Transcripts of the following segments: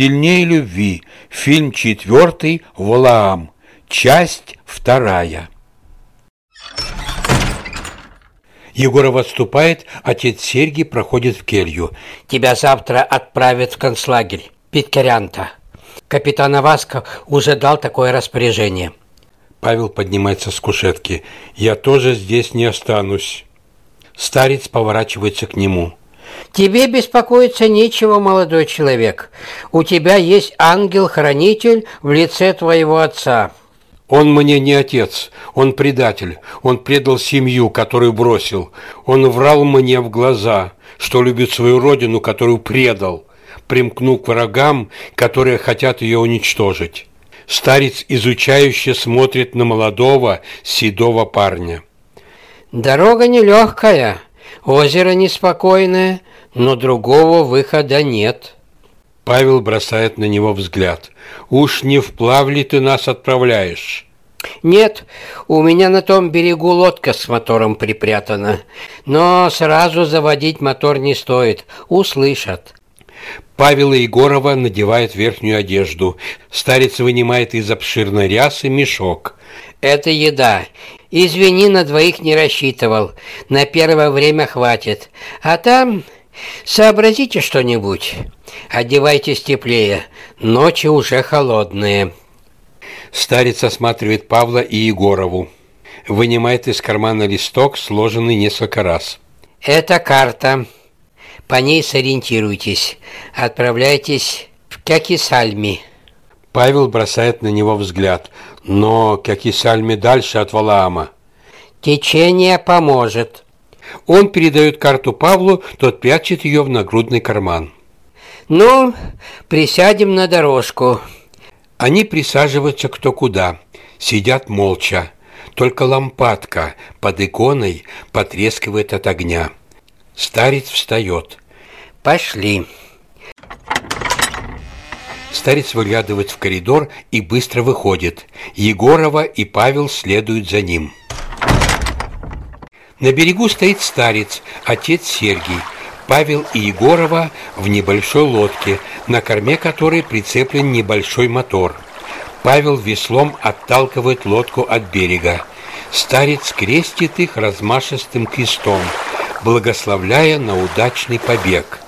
Сильнее любви. Фильм четвертый «Валаам». Часть вторая. Егоров отступает, отец Сергий проходит в келью. Тебя завтра отправят в концлагерь, Питкерянта. Капитан Аваска уже дал такое распоряжение. Павел поднимается с кушетки. Я тоже здесь не останусь. Старец поворачивается к нему. Тебе беспокоиться нечего, молодой человек. У тебя есть ангел-хранитель в лице твоего отца. Он мне не отец, он предатель. Он предал семью, которую бросил. Он врал мне в глаза, что любит свою родину, которую предал, примкнул к врагам, которые хотят ее уничтожить. Старец изучающе смотрит на молодого, седого парня. Дорога нелегкая, озеро неспокойное, но другого выхода нет. Павел бросает на него взгляд. «Уж не вплав ли ты нас отправляешь?» «Нет, у меня на том берегу лодка с мотором припрятана. Но сразу заводить мотор не стоит, услышат». Павел Егорова надевает верхнюю одежду. Старец вынимает из обширной рясы мешок. «Это еда. Извини, на двоих не рассчитывал. На первое время хватит. А там сообразите что-нибудь». Одевайтесь теплее, ночи уже холодные. Старец осматривает Павла и Егорову. Вынимает из кармана листок, сложенный несколько раз. Это карта. По ней сориентируйтесь. Отправляйтесь в Кякисальми. Павел бросает на него взгляд. Но Кякисальми дальше от Валаама. Течение поможет. Он передает карту Павлу, тот прячет ее в нагрудный карман. Ну, присядем на дорожку. Они присаживаются кто куда, сидят молча. Только лампадка под иконой потрескивает от огня. Старец встает. Пошли. Старец выглядывает в коридор и быстро выходит. Егорова и Павел следуют за ним. На берегу стоит старец, отец Сергий. Павел и Егорова в небольшой лодке, на корме которой прицеплен небольшой мотор. Павел веслом отталкивает лодку от берега. Старец крестит их размашистым крестом, благословляя на удачный побег.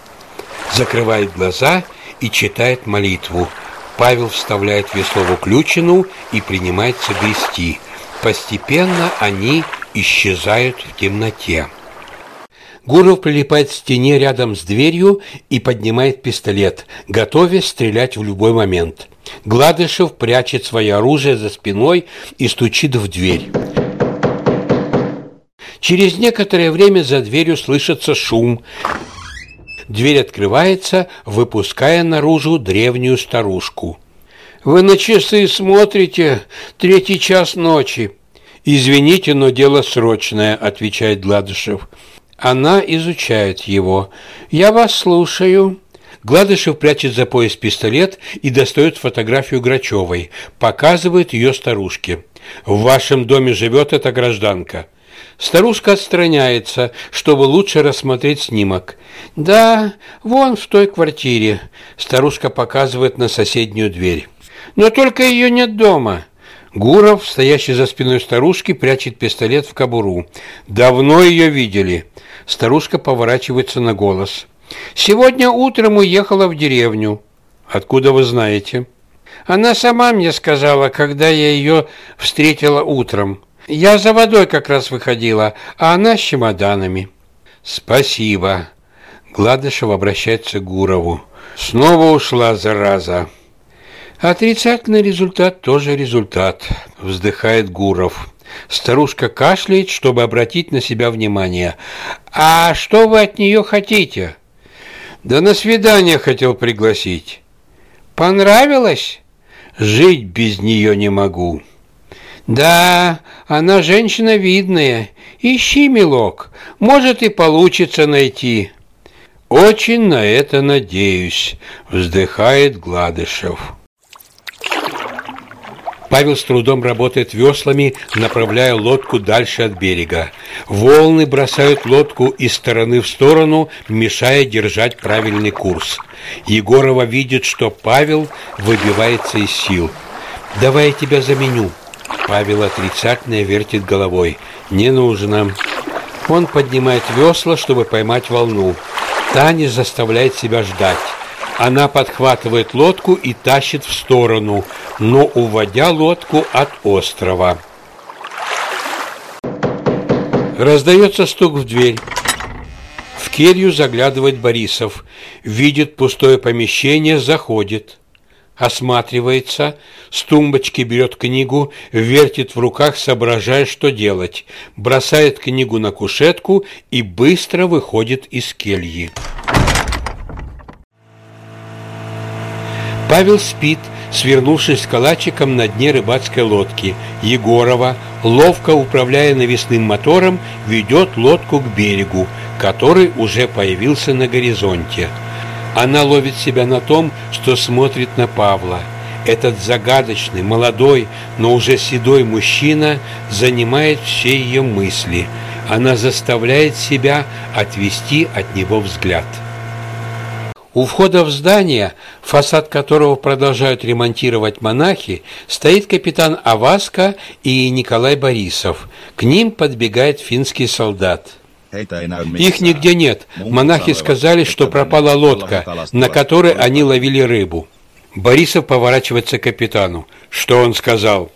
Закрывает глаза и читает молитву. Павел вставляет в уключину и принимается грести. Постепенно они исчезают в темноте. Гуров прилипает к стене рядом с дверью и поднимает пистолет, готовясь стрелять в любой момент. Гладышев прячет свое оружие за спиной и стучит в дверь. Через некоторое время за дверью слышится шум. Дверь открывается, выпуская наружу древнюю старушку. «Вы на часы смотрите, третий час ночи». «Извините, но дело срочное», — отвечает Гладышев. Она изучает его. «Я вас слушаю». Гладышев прячет за пояс пистолет и достает фотографию Грачевой, показывает ее старушке. «В вашем доме живет эта гражданка». Старушка отстраняется, чтобы лучше рассмотреть снимок. «Да, вон в той квартире». Старушка показывает на соседнюю дверь. «Но только ее нет дома». Гуров, стоящий за спиной старушки, прячет пистолет в кобуру. «Давно ее видели». Старушка поворачивается на голос. «Сегодня утром уехала в деревню». «Откуда вы знаете?» «Она сама мне сказала, когда я ее встретила утром. Я за водой как раз выходила, а она с чемоданами». «Спасибо». Гладышев обращается к Гурову. «Снова ушла, зараза». Отрицательный результат тоже результат, вздыхает Гуров. Старушка кашляет, чтобы обратить на себя внимание. А что вы от нее хотите? Да на свидание хотел пригласить. Понравилось? Жить без нее не могу. Да, она женщина видная. Ищи, милок, может и получится найти. Очень на это надеюсь, вздыхает Гладышев. Павел с трудом работает веслами, направляя лодку дальше от берега. Волны бросают лодку из стороны в сторону, мешая держать правильный курс. Егорова видит, что Павел выбивается из сил. «Давай я тебя заменю». Павел отрицательно вертит головой. «Не нужно». Он поднимает весла, чтобы поймать волну. Таня заставляет себя ждать. Она подхватывает лодку и тащит в сторону, но уводя лодку от острова. Раздается стук в дверь. В келью заглядывает Борисов, видит пустое помещение, заходит осматривается, с тумбочки берет книгу, вертит в руках, соображая, что делать, бросает книгу на кушетку и быстро выходит из кельи. Павел спит, свернувшись калачиком на дне рыбацкой лодки. Егорова, ловко управляя навесным мотором, ведет лодку к берегу, который уже появился на горизонте. Она ловит себя на том, что смотрит на Павла. Этот загадочный, молодой, но уже седой мужчина занимает все ее мысли. Она заставляет себя отвести от него взгляд. У входа в здание, фасад которого продолжают ремонтировать монахи, стоит капитан Аваска и Николай Борисов. К ним подбегает финский солдат. Их нигде нет. Монахи сказали, что пропала лодка, на которой они ловили рыбу. Борисов поворачивается к капитану. Что он сказал?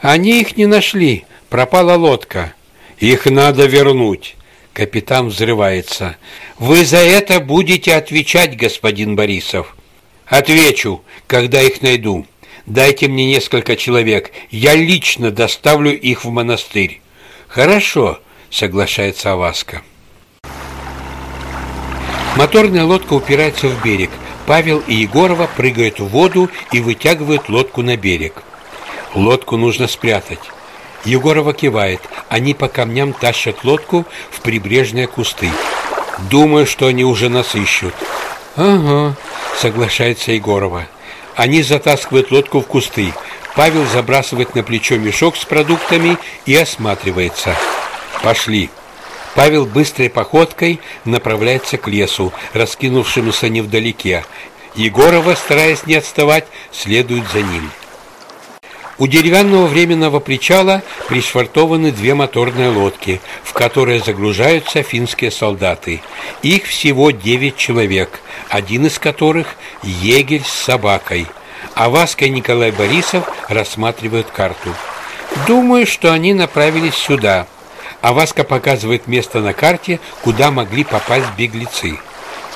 Они их не нашли. Пропала лодка. Их надо вернуть. Капитан взрывается. Вы за это будете отвечать, господин Борисов. Отвечу, когда их найду. Дайте мне несколько человек. Я лично доставлю их в монастырь. Хорошо соглашается Аваска. Моторная лодка упирается в берег. Павел и Егорова прыгают в воду и вытягивают лодку на берег. Лодку нужно спрятать. Егорова кивает. Они по камням тащат лодку в прибрежные кусты. Думаю, что они уже нас ищут. Ага, соглашается Егорова. Они затаскивают лодку в кусты. Павел забрасывает на плечо мешок с продуктами и осматривается. Пошли. Павел быстрой походкой направляется к лесу, раскинувшемуся невдалеке. Егорова, стараясь не отставать, следует за ним. У деревянного временного причала пришвартованы две моторные лодки, в которые загружаются финские солдаты. Их всего девять человек, один из которых егерь с собакой. А Васка и Николай Борисов рассматривают карту. Думаю, что они направились сюда – а Васка показывает место на карте, куда могли попасть беглецы.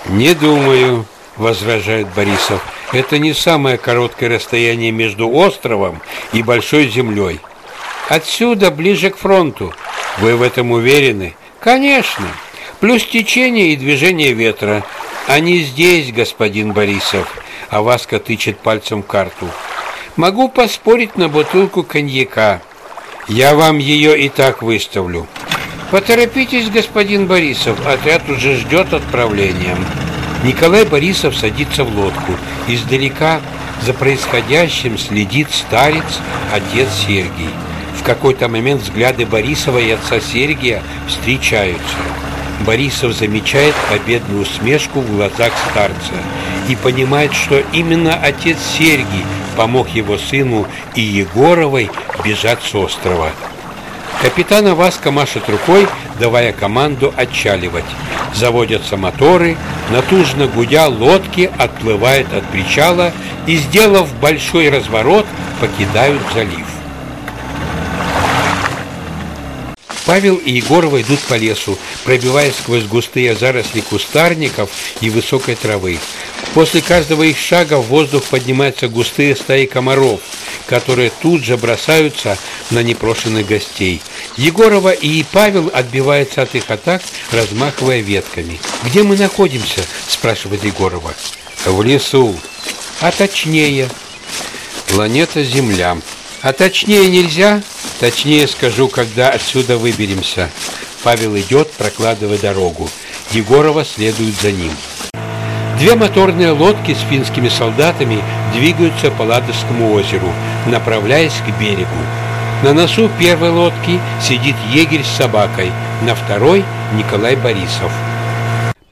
«Не думаю», — возражает Борисов. «Это не самое короткое расстояние между островом и большой землей. Отсюда ближе к фронту. Вы в этом уверены?» «Конечно. Плюс течение и движение ветра. Они здесь, господин Борисов». А Васка тычет пальцем в карту. «Могу поспорить на бутылку коньяка». Я вам ее и так выставлю. Поторопитесь, господин Борисов, отряд уже ждет отправления. Николай Борисов садится в лодку. Издалека за происходящим следит старец, отец Сергий. В какой-то момент взгляды Борисова и отца Сергия встречаются. Борисов замечает победную усмешку в глазах старца и понимает, что именно отец Сергий помог его сыну и Егоровой бежать с острова. Капитан Аваска машет рукой, давая команду отчаливать. Заводятся моторы, натужно гудя лодки отплывают от причала и, сделав большой разворот, покидают залив. Павел и Егорова идут по лесу, пробиваясь сквозь густые заросли кустарников и высокой травы. После каждого их шага в воздух поднимаются густые стаи комаров, которые тут же бросаются на непрошенных гостей. Егорова и Павел отбиваются от их атак, размахивая ветками. «Где мы находимся?» – спрашивает Егорова. «В лесу. А точнее?» «Планета Земля. А точнее нельзя?» Точнее скажу, когда отсюда выберемся. Павел идет, прокладывая дорогу. Егорова следует за ним. Две моторные лодки с финскими солдатами двигаются по Ладожскому озеру, направляясь к берегу. На носу первой лодки сидит егерь с собакой, на второй – Николай Борисов.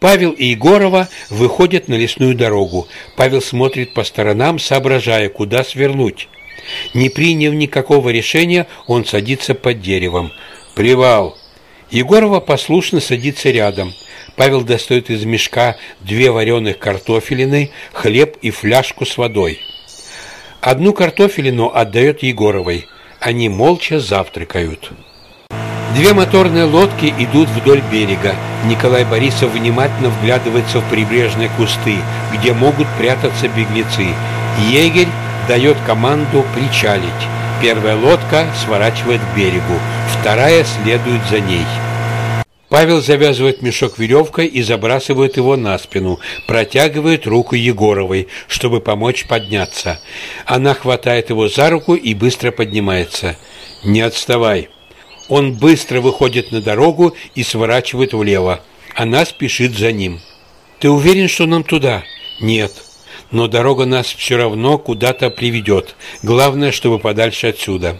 Павел и Егорова выходят на лесную дорогу. Павел смотрит по сторонам, соображая, куда свернуть. Не приняв никакого решения, он садится под деревом. «Привал!» Егорова послушно садится рядом. Павел достает из мешка две вареных картофелины, хлеб и фляжку с водой. Одну картофелину отдает Егоровой. Они молча завтракают. Две моторные лодки идут вдоль берега. Николай Борисов внимательно вглядывается в прибрежные кусты, где могут прятаться беглецы. Егерь дает команду причалить. Первая лодка сворачивает к берегу, вторая следует за ней. Павел завязывает мешок веревкой и забрасывает его на спину, протягивает руку Егоровой, чтобы помочь подняться. Она хватает его за руку и быстро поднимается. «Не отставай!» Он быстро выходит на дорогу и сворачивает влево. Она спешит за ним. «Ты уверен, что нам туда?» «Нет» но дорога нас все равно куда-то приведет. Главное, чтобы подальше отсюда.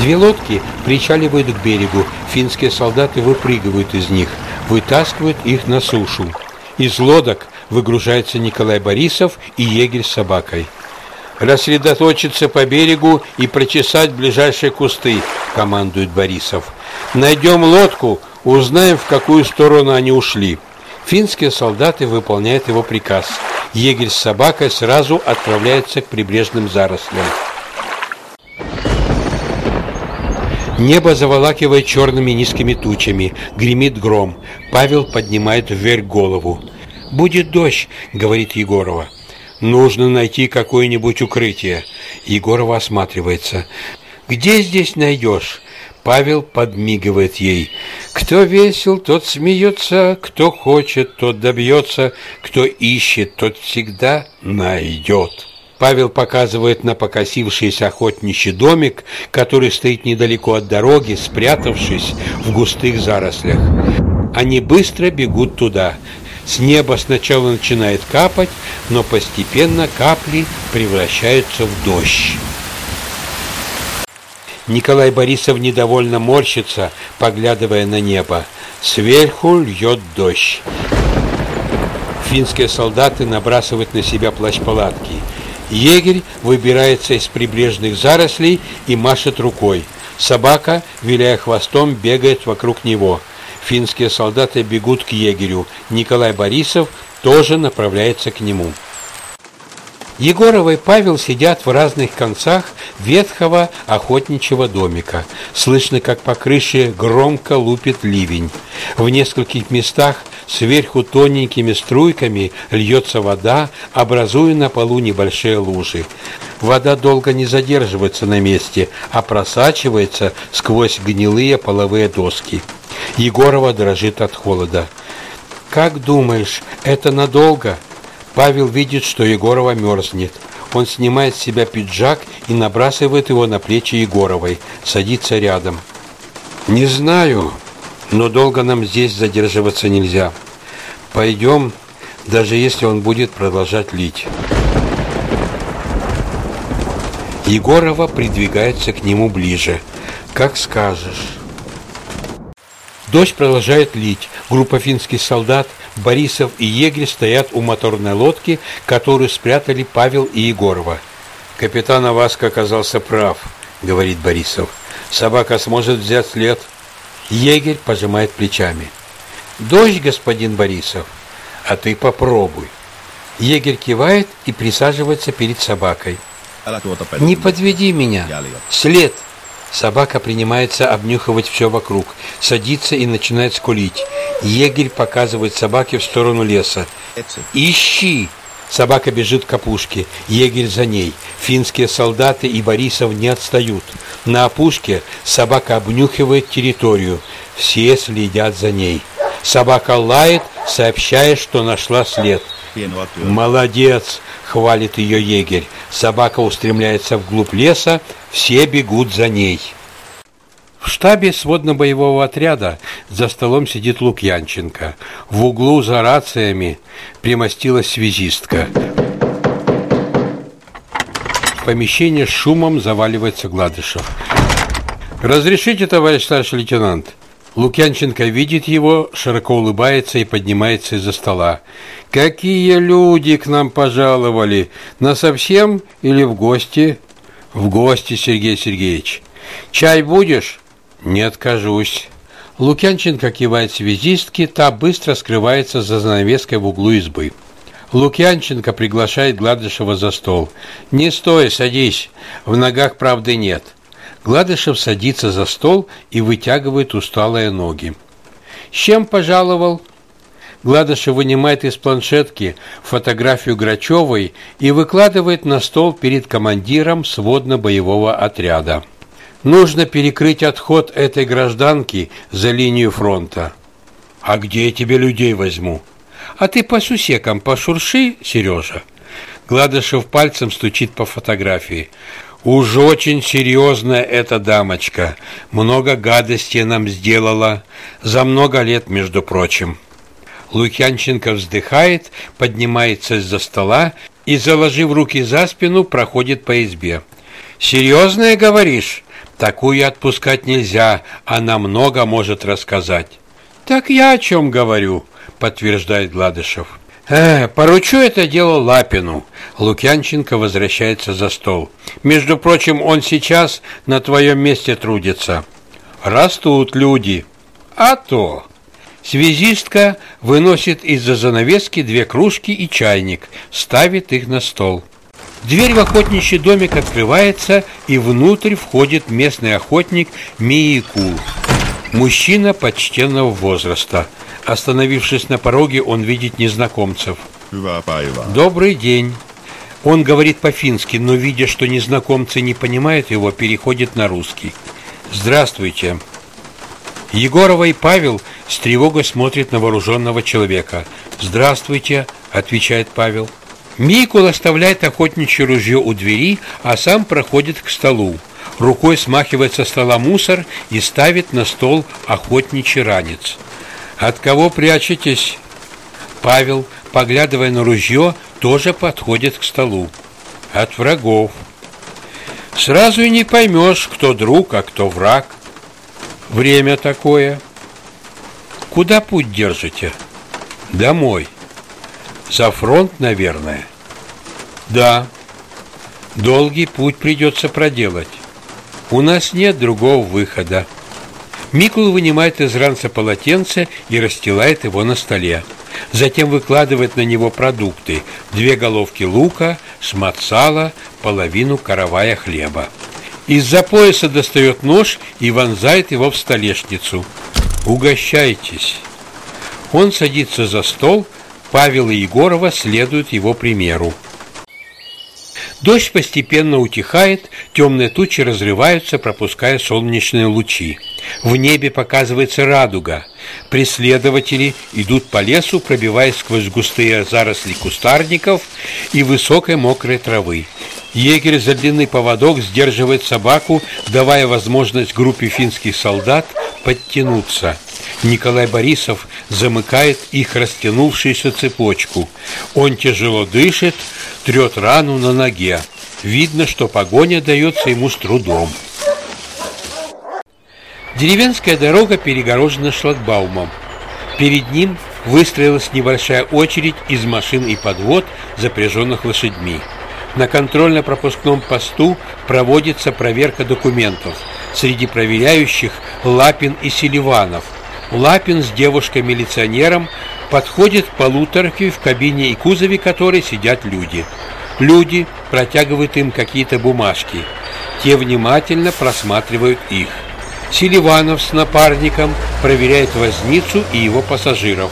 Две лодки причаливают к берегу. Финские солдаты выпрыгивают из них, вытаскивают их на сушу. Из лодок выгружается Николай Борисов и егерь с собакой. «Рассредоточиться по берегу и прочесать ближайшие кусты», — командует Борисов. «Найдем лодку, узнаем, в какую сторону они ушли». Финские солдаты выполняют его приказ. Егерь с собакой сразу отправляется к прибрежным зарослям. Небо заволакивает черными низкими тучами, гремит гром. Павел поднимает вверх голову. «Будет дождь», — говорит Егорова. «Нужно найти какое-нибудь укрытие». Егорова осматривается. «Где здесь найдешь?» Павел подмигивает ей. Кто весел, тот смеется, кто хочет, тот добьется, кто ищет, тот всегда найдет. Павел показывает на покосившийся охотничий домик, который стоит недалеко от дороги, спрятавшись в густых зарослях. Они быстро бегут туда. С неба сначала начинает капать, но постепенно капли превращаются в дождь. Николай Борисов недовольно морщится, поглядывая на небо. Сверху льет дождь. Финские солдаты набрасывают на себя плащ-палатки. Егерь выбирается из прибрежных зарослей и машет рукой. Собака, виляя хвостом, бегает вокруг него. Финские солдаты бегут к егерю. Николай Борисов тоже направляется к нему. Егорова и Павел сидят в разных концах ветхого охотничьего домика. Слышно, как по крыше громко лупит ливень. В нескольких местах сверху тоненькими струйками льется вода, образуя на полу небольшие лужи. Вода долго не задерживается на месте, а просачивается сквозь гнилые половые доски. Егорова дрожит от холода. «Как думаешь, это надолго?» Павел видит, что Егорова мерзнет. Он снимает с себя пиджак и набрасывает его на плечи Егоровой, садится рядом. «Не знаю, но долго нам здесь задерживаться нельзя. Пойдем, даже если он будет продолжать лить». Егорова придвигается к нему ближе. «Как скажешь». Дождь продолжает лить. Группа финских солдат – Борисов и егерь стоят у моторной лодки, которую спрятали Павел и Егорова. «Капитан Аваска оказался прав», — говорит Борисов. «Собака сможет взять след». Егерь пожимает плечами. «Дождь, господин Борисов, а ты попробуй». Егерь кивает и присаживается перед собакой. «Не подведи меня. След!» Собака принимается обнюхивать все вокруг, садится и начинает скулить. Егерь показывает собаке в сторону леса. «Ищи!» Собака бежит к опушке, егерь за ней. Финские солдаты и Борисов не отстают. На опушке собака обнюхивает территорию. Все следят за ней. Собака лает, сообщая, что нашла след. «Молодец!» — хвалит ее егерь. Собака устремляется вглубь леса, все бегут за ней. В штабе сводно-боевого отряда за столом сидит Лукьянченко. В углу за рациями примостилась связистка. В помещение с шумом заваливается Гладышев. «Разрешите, товарищ старший лейтенант?» Лукьянченко видит его, широко улыбается и поднимается из-за стола. «Какие люди к нам пожаловали! Насовсем или в гости?» «В гости, Сергей Сергеевич. Чай будешь?» «Не откажусь». Лукьянченко кивает связистке, та быстро скрывается за занавеской в углу избы. Лукьянченко приглашает Гладышева за стол. «Не стой, садись. В ногах правды нет». Гладышев садится за стол и вытягивает усталые ноги. «С чем пожаловал?» Гладышев вынимает из планшетки фотографию Грачевой и выкладывает на стол перед командиром сводно-боевого отряда. Нужно перекрыть отход этой гражданки за линию фронта. А где я тебе людей возьму? А ты по сусекам пошурши, Сережа. Гладышев пальцем стучит по фотографии. Уж очень серьезная эта дамочка. Много гадости нам сделала. За много лет, между прочим. Лукьянченко вздыхает, поднимается из-за стола и, заложив руки за спину, проходит по избе. «Серьезное, говоришь?» Такую отпускать нельзя, она много может рассказать. Так я о чем говорю, подтверждает Гладышев. Э, поручу это дело Лапину. Лукьянченко возвращается за стол. Между прочим, он сейчас на твоем месте трудится. Растут люди. А то Связистка выносит из-за занавески две кружки и чайник, ставит их на стол. Дверь в охотничий домик открывается, и внутрь входит местный охотник Миикул. Мужчина почтенного возраста. Остановившись на пороге, он видит незнакомцев. Добрый день. Он говорит по-фински, но видя, что незнакомцы не понимают его, переходит на русский. Здравствуйте. Егорова и Павел с тревогой смотрят на вооруженного человека. Здравствуйте, отвечает Павел. Микул оставляет охотничье ружье у двери, а сам проходит к столу. Рукой смахивает со стола мусор и ставит на стол охотничий ранец. «От кого прячетесь?» Павел, поглядывая на ружье, тоже подходит к столу. «От врагов». «Сразу и не поймешь, кто друг, а кто враг. Время такое». «Куда путь держите?» «Домой». За фронт, наверное. Да. Долгий путь придется проделать. У нас нет другого выхода. Микул вынимает из ранца полотенце и расстилает его на столе. Затем выкладывает на него продукты: две головки лука, шмат сала, половину каравая хлеба. Из-за пояса достает нож и вонзает его в столешницу. Угощайтесь. Он садится за стол, Павел и Егорова следуют его примеру. Дождь постепенно утихает, темные тучи разрываются, пропуская солнечные лучи. В небе показывается радуга. Преследователи идут по лесу, пробиваясь сквозь густые заросли кустарников и высокой мокрой травы. Егерь за длинный поводок сдерживает собаку, давая возможность группе финских солдат подтянуться. Николай Борисов замыкает их растянувшуюся цепочку. Он тяжело дышит, трет рану на ноге. Видно, что погоня дается ему с трудом. Деревенская дорога перегорожена шлагбаумом. Перед ним выстроилась небольшая очередь из машин и подвод, запряженных лошадьми. На контрольно-пропускном посту проводится проверка документов. Среди проверяющих Лапин и Селиванов – Лапин с девушкой-милиционером подходит к полуторке, в кабине и кузове которой сидят люди. Люди протягивают им какие-то бумажки. Те внимательно просматривают их. Селиванов с напарником проверяет возницу и его пассажиров.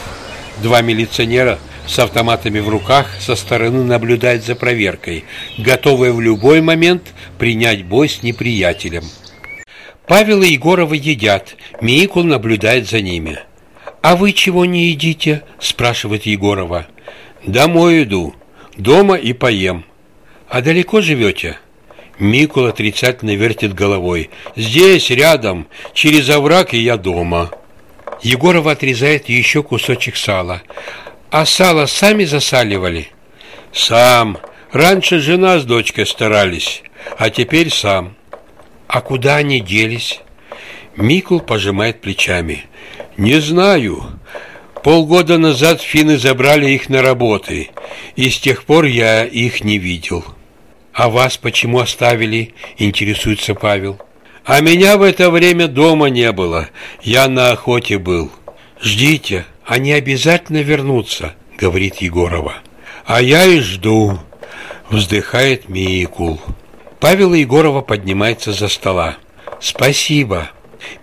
Два милиционера с автоматами в руках со стороны наблюдают за проверкой, готовые в любой момент принять бой с неприятелем. Павел и Егорова едят, Микул наблюдает за ними. «А вы чего не едите?» – спрашивает Егорова. «Домой иду. Дома и поем». «А далеко живете?» Микул отрицательно вертит головой. «Здесь, рядом, через овраг, и я дома». Егорова отрезает еще кусочек сала. «А сало сами засаливали?» «Сам. Раньше жена с дочкой старались, а теперь сам». «А куда они делись?» Микул пожимает плечами. «Не знаю. Полгода назад финны забрали их на работы, и с тех пор я их не видел». «А вас почему оставили?» – интересуется Павел. «А меня в это время дома не было. Я на охоте был». «Ждите, они обязательно вернутся», – говорит Егорова. «А я и жду», – вздыхает Микул. Павел Егорова поднимается за стола. «Спасибо».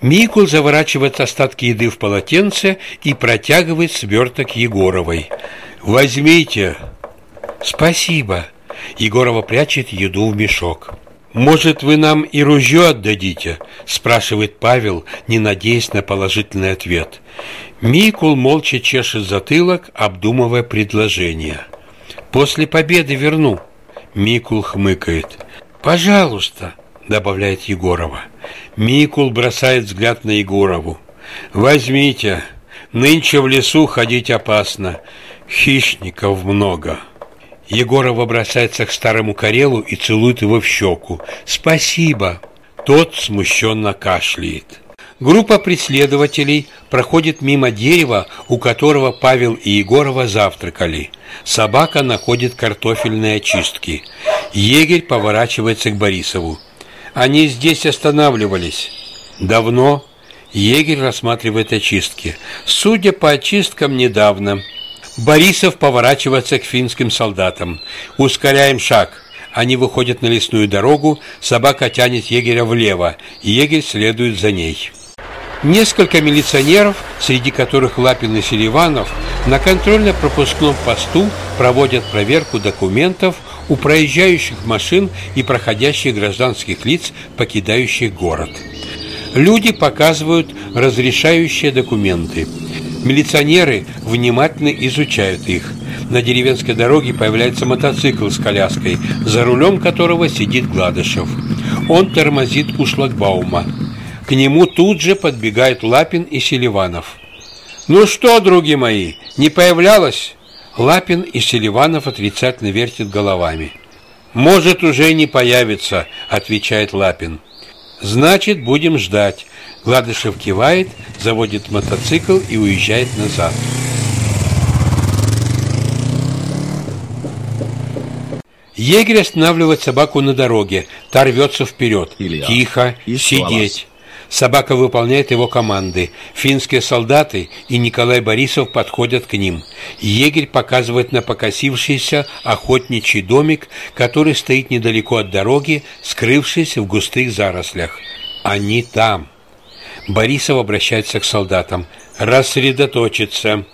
Микул заворачивает остатки еды в полотенце и протягивает сверток Егоровой. «Возьмите». «Спасибо». Егорова прячет еду в мешок. «Может, вы нам и ружье отдадите?» – спрашивает Павел, не надеясь на положительный ответ. Микул молча чешет затылок, обдумывая предложение. «После победы верну», – Микул хмыкает. «Пожалуйста», – добавляет Егорова. Микул бросает взгляд на Егорову. «Возьмите, нынче в лесу ходить опасно, хищников много». Егорова бросается к старому Карелу и целует его в щеку. «Спасибо!» Тот смущенно кашляет. Группа преследователей проходит мимо дерева, у которого Павел и Егорова завтракали. Собака находит картофельные очистки. Егерь поворачивается к Борисову. «Они здесь останавливались». «Давно?» Егерь рассматривает очистки. «Судя по очисткам, недавно». Борисов поворачивается к финским солдатам. Ускоряем шаг. Они выходят на лесную дорогу, собака тянет егеря влево, и егерь следует за ней. Несколько милиционеров, среди которых Лапин и Селиванов, на контрольно-пропускном посту проводят проверку документов у проезжающих машин и проходящих гражданских лиц, покидающих город. Люди показывают разрешающие документы. Милиционеры внимательно изучают их. На деревенской дороге появляется мотоцикл с коляской, за рулем которого сидит Гладышев. Он тормозит у шлагбаума. К нему тут же подбегают Лапин и Селиванов. «Ну что, други мои, не появлялось?» Лапин и Селиванов отрицательно вертят головами. «Может, уже не появится», — отвечает Лапин. «Значит, будем ждать. Гладышев кивает, заводит мотоцикл и уезжает назад. Егерь останавливает собаку на дороге. Та рвется вперед. Тихо, сидеть. Собака выполняет его команды. Финские солдаты и Николай Борисов подходят к ним. Егерь показывает на покосившийся охотничий домик, который стоит недалеко от дороги, скрывшись в густых зарослях. Они там. Борисов обращается к солдатам. «Рассредоточиться!»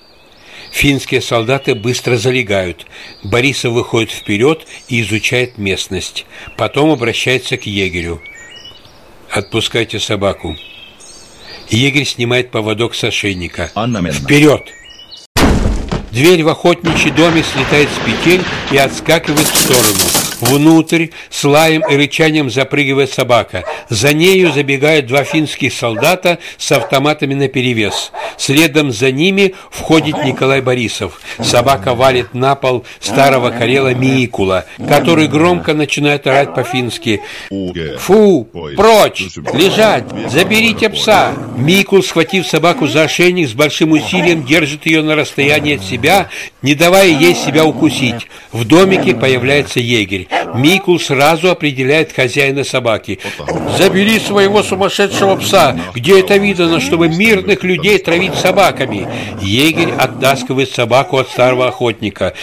Финские солдаты быстро залегают. Борисов выходит вперед и изучает местность. Потом обращается к егерю. «Отпускайте собаку». Егерь снимает поводок с ошейника. «Вперед!» Дверь в охотничий доме слетает с петель и отскакивает в сторону. Внутрь с лаем и рычанием запрыгивает собака. За нею забегают два финских солдата с автоматами наперевес. Следом за ними входит Николай Борисов. Собака валит на пол старого карела Микула, который громко начинает орать по-фински. «Фу! Прочь! Лежать! Заберите пса!» Микул, схватив собаку за ошейник, с большим усилием держит ее на расстоянии от себя, не давая ей себя укусить. В домике появляется егерь. Микул сразу определяет хозяина собаки. «Забери своего сумасшедшего пса! Где это видано, чтобы мирных людей травить собаками?» Егерь оттаскивает собаку от старого охотника.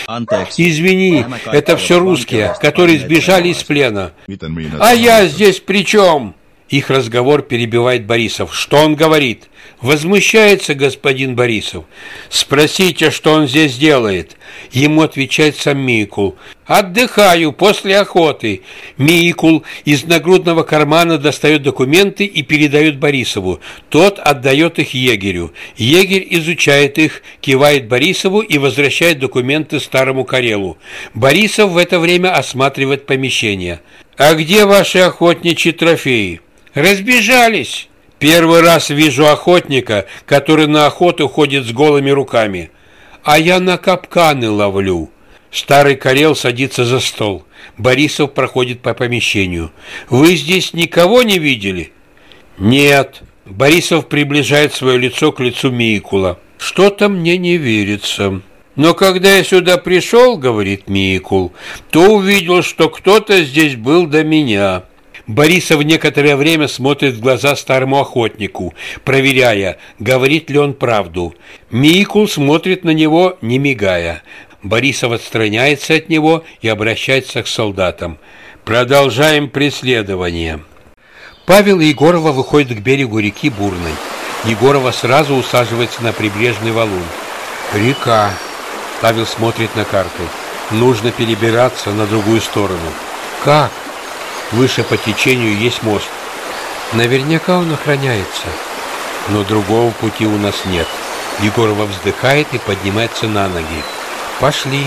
«Извини, это все русские, которые сбежали из плена». «А я здесь при чем?» Их разговор перебивает Борисов. Что он говорит? Возмущается господин Борисов. Спросите, что он здесь делает. Ему отвечает сам Микул. Отдыхаю после охоты. Микул из нагрудного кармана достает документы и передает Борисову. Тот отдает их егерю. Егерь изучает их, кивает Борисову и возвращает документы старому Карелу. Борисов в это время осматривает помещение. А где ваши охотничьи трофеи? Разбежались. Первый раз вижу охотника, который на охоту ходит с голыми руками. А я на капканы ловлю. Старый Карел садится за стол. Борисов проходит по помещению. Вы здесь никого не видели? Нет. Борисов приближает свое лицо к лицу Микула. Что-то мне не верится. Но когда я сюда пришел, говорит Микул, то увидел, что кто-то здесь был до меня. Борисов некоторое время смотрит в глаза старому охотнику, проверяя, говорит ли он правду. Микул смотрит на него, не мигая. Борисов отстраняется от него и обращается к солдатам. Продолжаем преследование. Павел и Егорова выходят к берегу реки Бурной. Егорова сразу усаживается на прибрежный валун. Река. Павел смотрит на карту. Нужно перебираться на другую сторону. Как? Выше по течению есть мост. Наверняка он охраняется. Но другого пути у нас нет. Егорова вздыхает и поднимается на ноги. Пошли.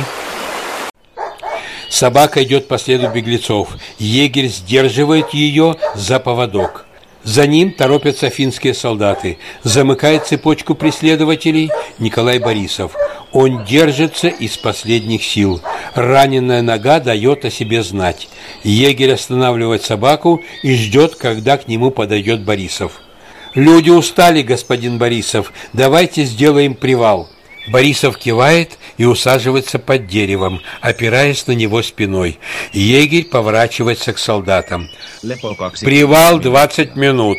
Собака идет по следу беглецов. Егерь сдерживает ее за поводок. За ним торопятся финские солдаты. Замыкает цепочку преследователей Николай Борисов. Он держится из последних сил. Раненая нога дает о себе знать. Егерь останавливает собаку и ждет, когда к нему подойдет Борисов. «Люди устали, господин Борисов. Давайте сделаем привал». Борисов кивает и усаживается под деревом, опираясь на него спиной. Егерь поворачивается к солдатам. Привал 20 минут.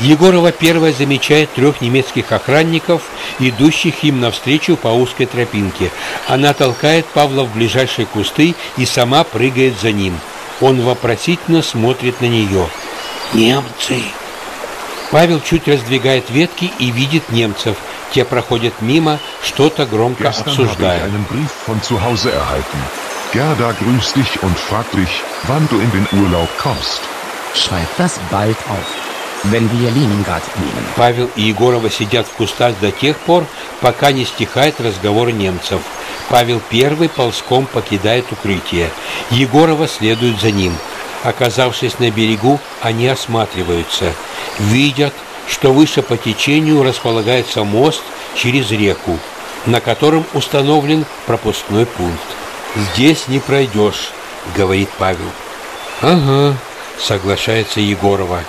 Егорова первая замечает трех немецких охранников, идущих им навстречу по узкой тропинке. Она толкает Павла в ближайшие кусты и сама прыгает за ним. Он вопросительно смотрит на нее. «Немцы!» Павел чуть раздвигает ветки и видит немцев – те проходят мимо, что-то громко обсуждая. Gerda grüßt dich und fragt dich, wann du in den Urlaub kommst. Schreib das bald auf, wenn wir Leningrad nehmen. Павел и Егорова сидят в кустах до тех пор, пока не стихает разговор немцев. Павел первый ползком покидает укрытие. Егорова следует за ним. Оказавшись на берегу, они осматриваются. Видят, что выше по течению располагается мост через реку, на котором установлен пропускной пункт. «Здесь не пройдешь», — говорит Павел. «Ага», — соглашается Егорова.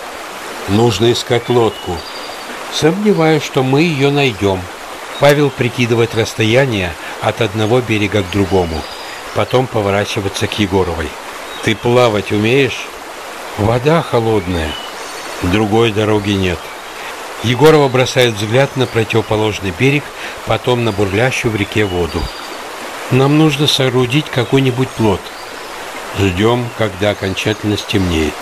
«Нужно искать лодку». «Сомневаюсь, что мы ее найдем». Павел прикидывает расстояние от одного берега к другому, потом поворачивается к Егоровой. «Ты плавать умеешь?» «Вода холодная. Другой дороги нет». Егорова бросает взгляд на противоположный берег, потом на бурлящую в реке воду. Нам нужно соорудить какой-нибудь плот. Ждем, когда окончательно стемнеет.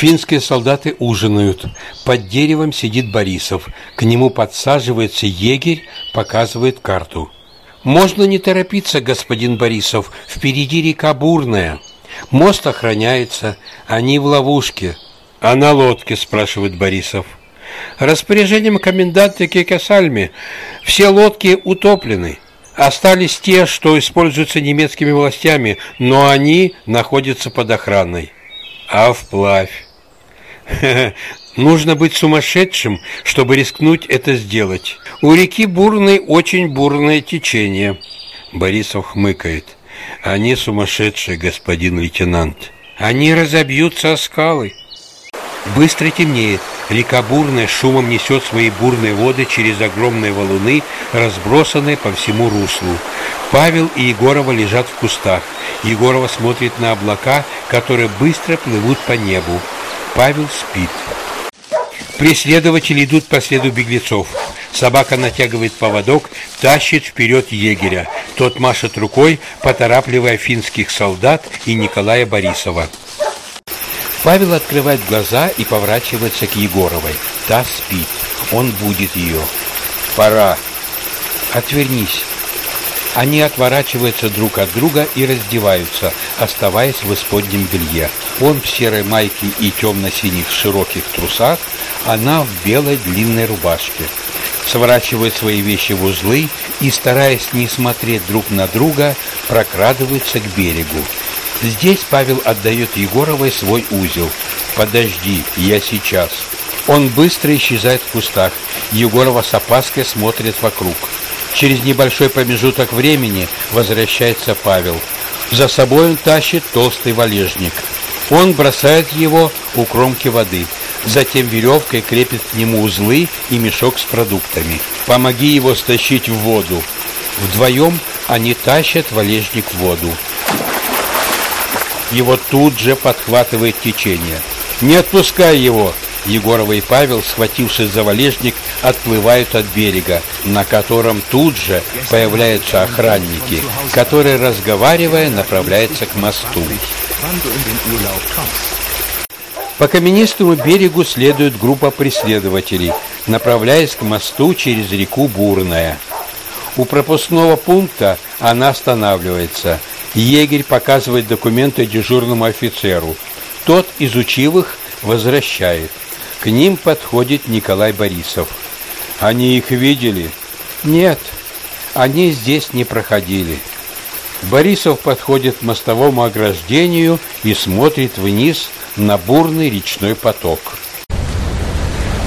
Финские солдаты ужинают. Под деревом сидит Борисов. К нему подсаживается егерь, показывает карту. «Можно не торопиться, господин Борисов. Впереди река Бурная. Мост охраняется. Они в ловушке». «А на лодке?» – спрашивает Борисов. «Распоряжением коменданта Кекасальми все лодки утоплены. Остались те, что используются немецкими властями, но они находятся под охраной. А вплавь? Нужно быть сумасшедшим, чтобы рискнуть это сделать. У реки бурной очень бурное течение». Борисов хмыкает. «Они сумасшедшие, господин лейтенант. Они разобьются о скалы». Быстро темнеет. Река бурная шумом несет свои бурные воды через огромные валуны, разбросанные по всему руслу. Павел и Егорова лежат в кустах. Егорова смотрит на облака, которые быстро плывут по небу. Павел спит. Преследователи идут по следу беглецов. Собака натягивает поводок, тащит вперед егеря. Тот машет рукой, поторапливая финских солдат и Николая Борисова. Павел открывает глаза и поворачивается к Егоровой. Та спит. Он будет ее. Пора. Отвернись. Они отворачиваются друг от друга и раздеваются, оставаясь в исподнем белье. Он в серой майке и темно-синих широких трусах, она в белой длинной рубашке. сворачивают свои вещи в узлы и, стараясь не смотреть друг на друга, прокрадываются к берегу. Здесь Павел отдает Егоровой свой узел. «Подожди, я сейчас». Он быстро исчезает в кустах. Егорова с опаской смотрит вокруг. Через небольшой промежуток времени возвращается Павел. За собой он тащит толстый валежник. Он бросает его у кромки воды. Затем веревкой крепит к нему узлы и мешок с продуктами. Помоги его стащить в воду. Вдвоем они тащат валежник в воду. Его тут же подхватывает течение. «Не отпускай его!» Егорова и Павел, схватившись за валежник, отплывают от берега, на котором тут же появляются охранники, которые, разговаривая, направляются к мосту. По каменистому берегу следует группа преследователей, направляясь к мосту через реку Бурная. У пропускного пункта она останавливается. Егерь показывает документы дежурному офицеру. Тот, изучив их, возвращает. К ним подходит Николай Борисов. Они их видели? Нет, они здесь не проходили. Борисов подходит к мостовому ограждению и смотрит вниз на бурный речной поток.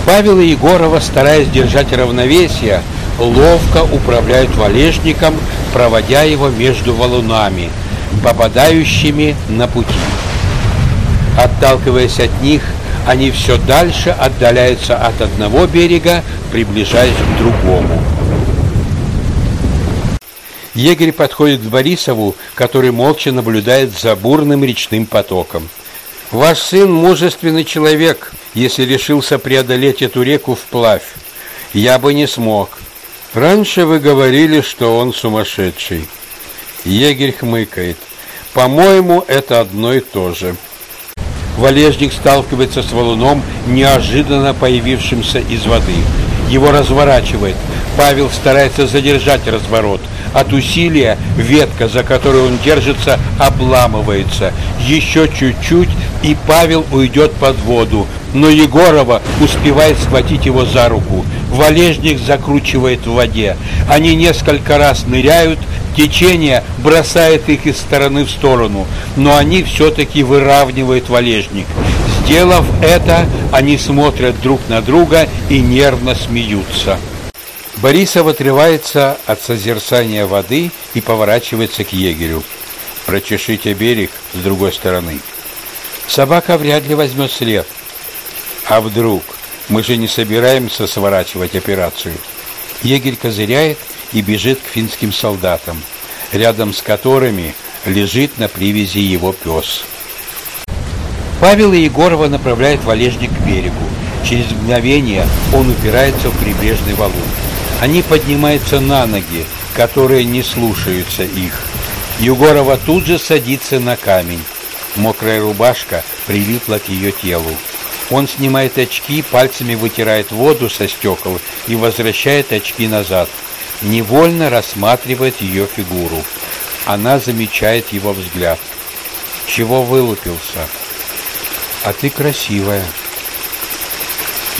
Павел и Егорова, стараясь держать равновесие, ловко управляют валежником, проводя его между валунами, попадающими на пути. Отталкиваясь от них, они все дальше отдаляются от одного берега, приближаясь к другому. Егерь подходит к Борисову, который молча наблюдает за бурным речным потоком. «Ваш сын мужественный человек, если решился преодолеть эту реку вплавь. Я бы не смог. Раньше вы говорили, что он сумасшедший». Егерь хмыкает. «По-моему, это одно и то же». Валежник сталкивается с валуном, неожиданно появившимся из воды. Его разворачивает. Павел старается задержать разворот. От усилия ветка, за которую он держится, обламывается. Еще чуть-чуть, и Павел уйдет под воду. Но Егорова успевает схватить его за руку. Валежник закручивает в воде. Они несколько раз ныряют, Течение бросает их из стороны в сторону, но они все-таки выравнивают валежник. Сделав это, они смотрят друг на друга и нервно смеются. Борисов отрывается от созерцания воды и поворачивается к егерю. «Прочешите берег с другой стороны». Собака вряд ли возьмет след. А вдруг? Мы же не собираемся сворачивать операцию. Егерь козыряет и бежит к финским солдатам, рядом с которыми лежит на привязи его пес. Павел и Егорова направляют валежник к берегу. Через мгновение он упирается в прибрежный валун. Они поднимаются на ноги, которые не слушаются их. Егорова тут же садится на камень. Мокрая рубашка прилипла к ее телу. Он снимает очки, пальцами вытирает воду со стекол и возвращает очки назад невольно рассматривает ее фигуру. Она замечает его взгляд. Чего вылупился? А ты красивая.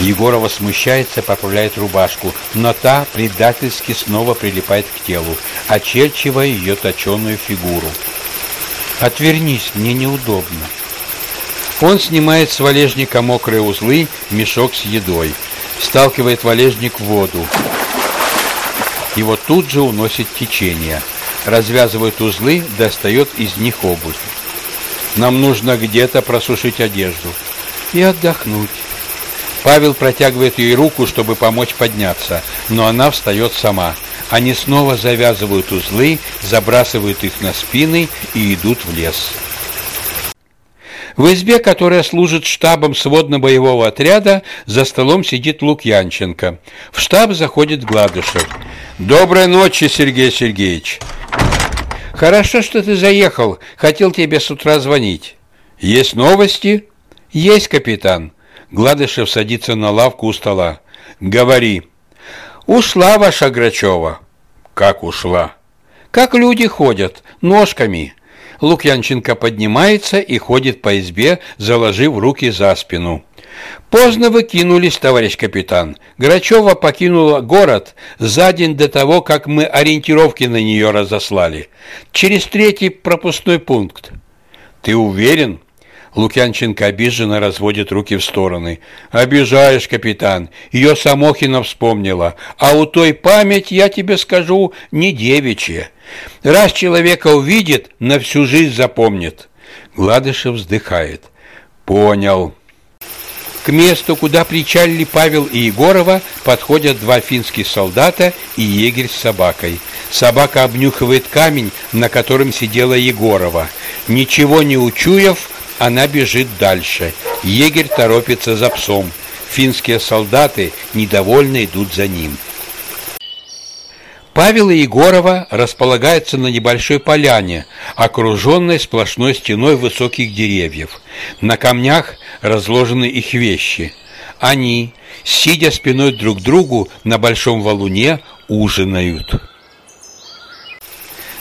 Егорова смущается, поправляет рубашку, но та предательски снова прилипает к телу, очерчивая ее точеную фигуру. «Отвернись, мне неудобно». Он снимает с валежника мокрые узлы, мешок с едой, сталкивает валежник в воду. Его тут же уносит течение. Развязывает узлы, достает из них обувь. Нам нужно где-то просушить одежду и отдохнуть. Павел протягивает ей руку, чтобы помочь подняться, но она встает сама. Они снова завязывают узлы, забрасывают их на спины и идут в лес. В избе, которая служит штабом сводно-боевого отряда, за столом сидит Лукьянченко. В штаб заходит Гладышев. «Доброй ночи, Сергей Сергеевич!» «Хорошо, что ты заехал. Хотел тебе с утра звонить». «Есть новости?» «Есть, капитан». Гладышев садится на лавку у стола. «Говори». «Ушла ваша Грачева». «Как ушла?» «Как люди ходят, ножками». Лукьянченко поднимается и ходит по избе, заложив руки за спину. Поздно вы кинулись, товарищ капитан. Грачева покинула город за день до того, как мы ориентировки на нее разослали. Через третий пропускной пункт. Ты уверен? Лукьянченко обиженно разводит руки в стороны. «Обижаешь, капитан. Ее Самохина вспомнила. А у той память, я тебе скажу, не девичья. Раз человека увидит, на всю жизнь запомнит». Гладышев вздыхает. «Понял». К месту, куда причалили Павел и Егорова, подходят два финских солдата и егерь с собакой. Собака обнюхивает камень, на котором сидела Егорова. Ничего не учуяв, она бежит дальше. Егерь торопится за псом. Финские солдаты недовольно идут за ним. Павел и Егорова располагаются на небольшой поляне, окруженной сплошной стеной высоких деревьев. На камнях разложены их вещи. Они, сидя спиной друг к другу на большом валуне, ужинают.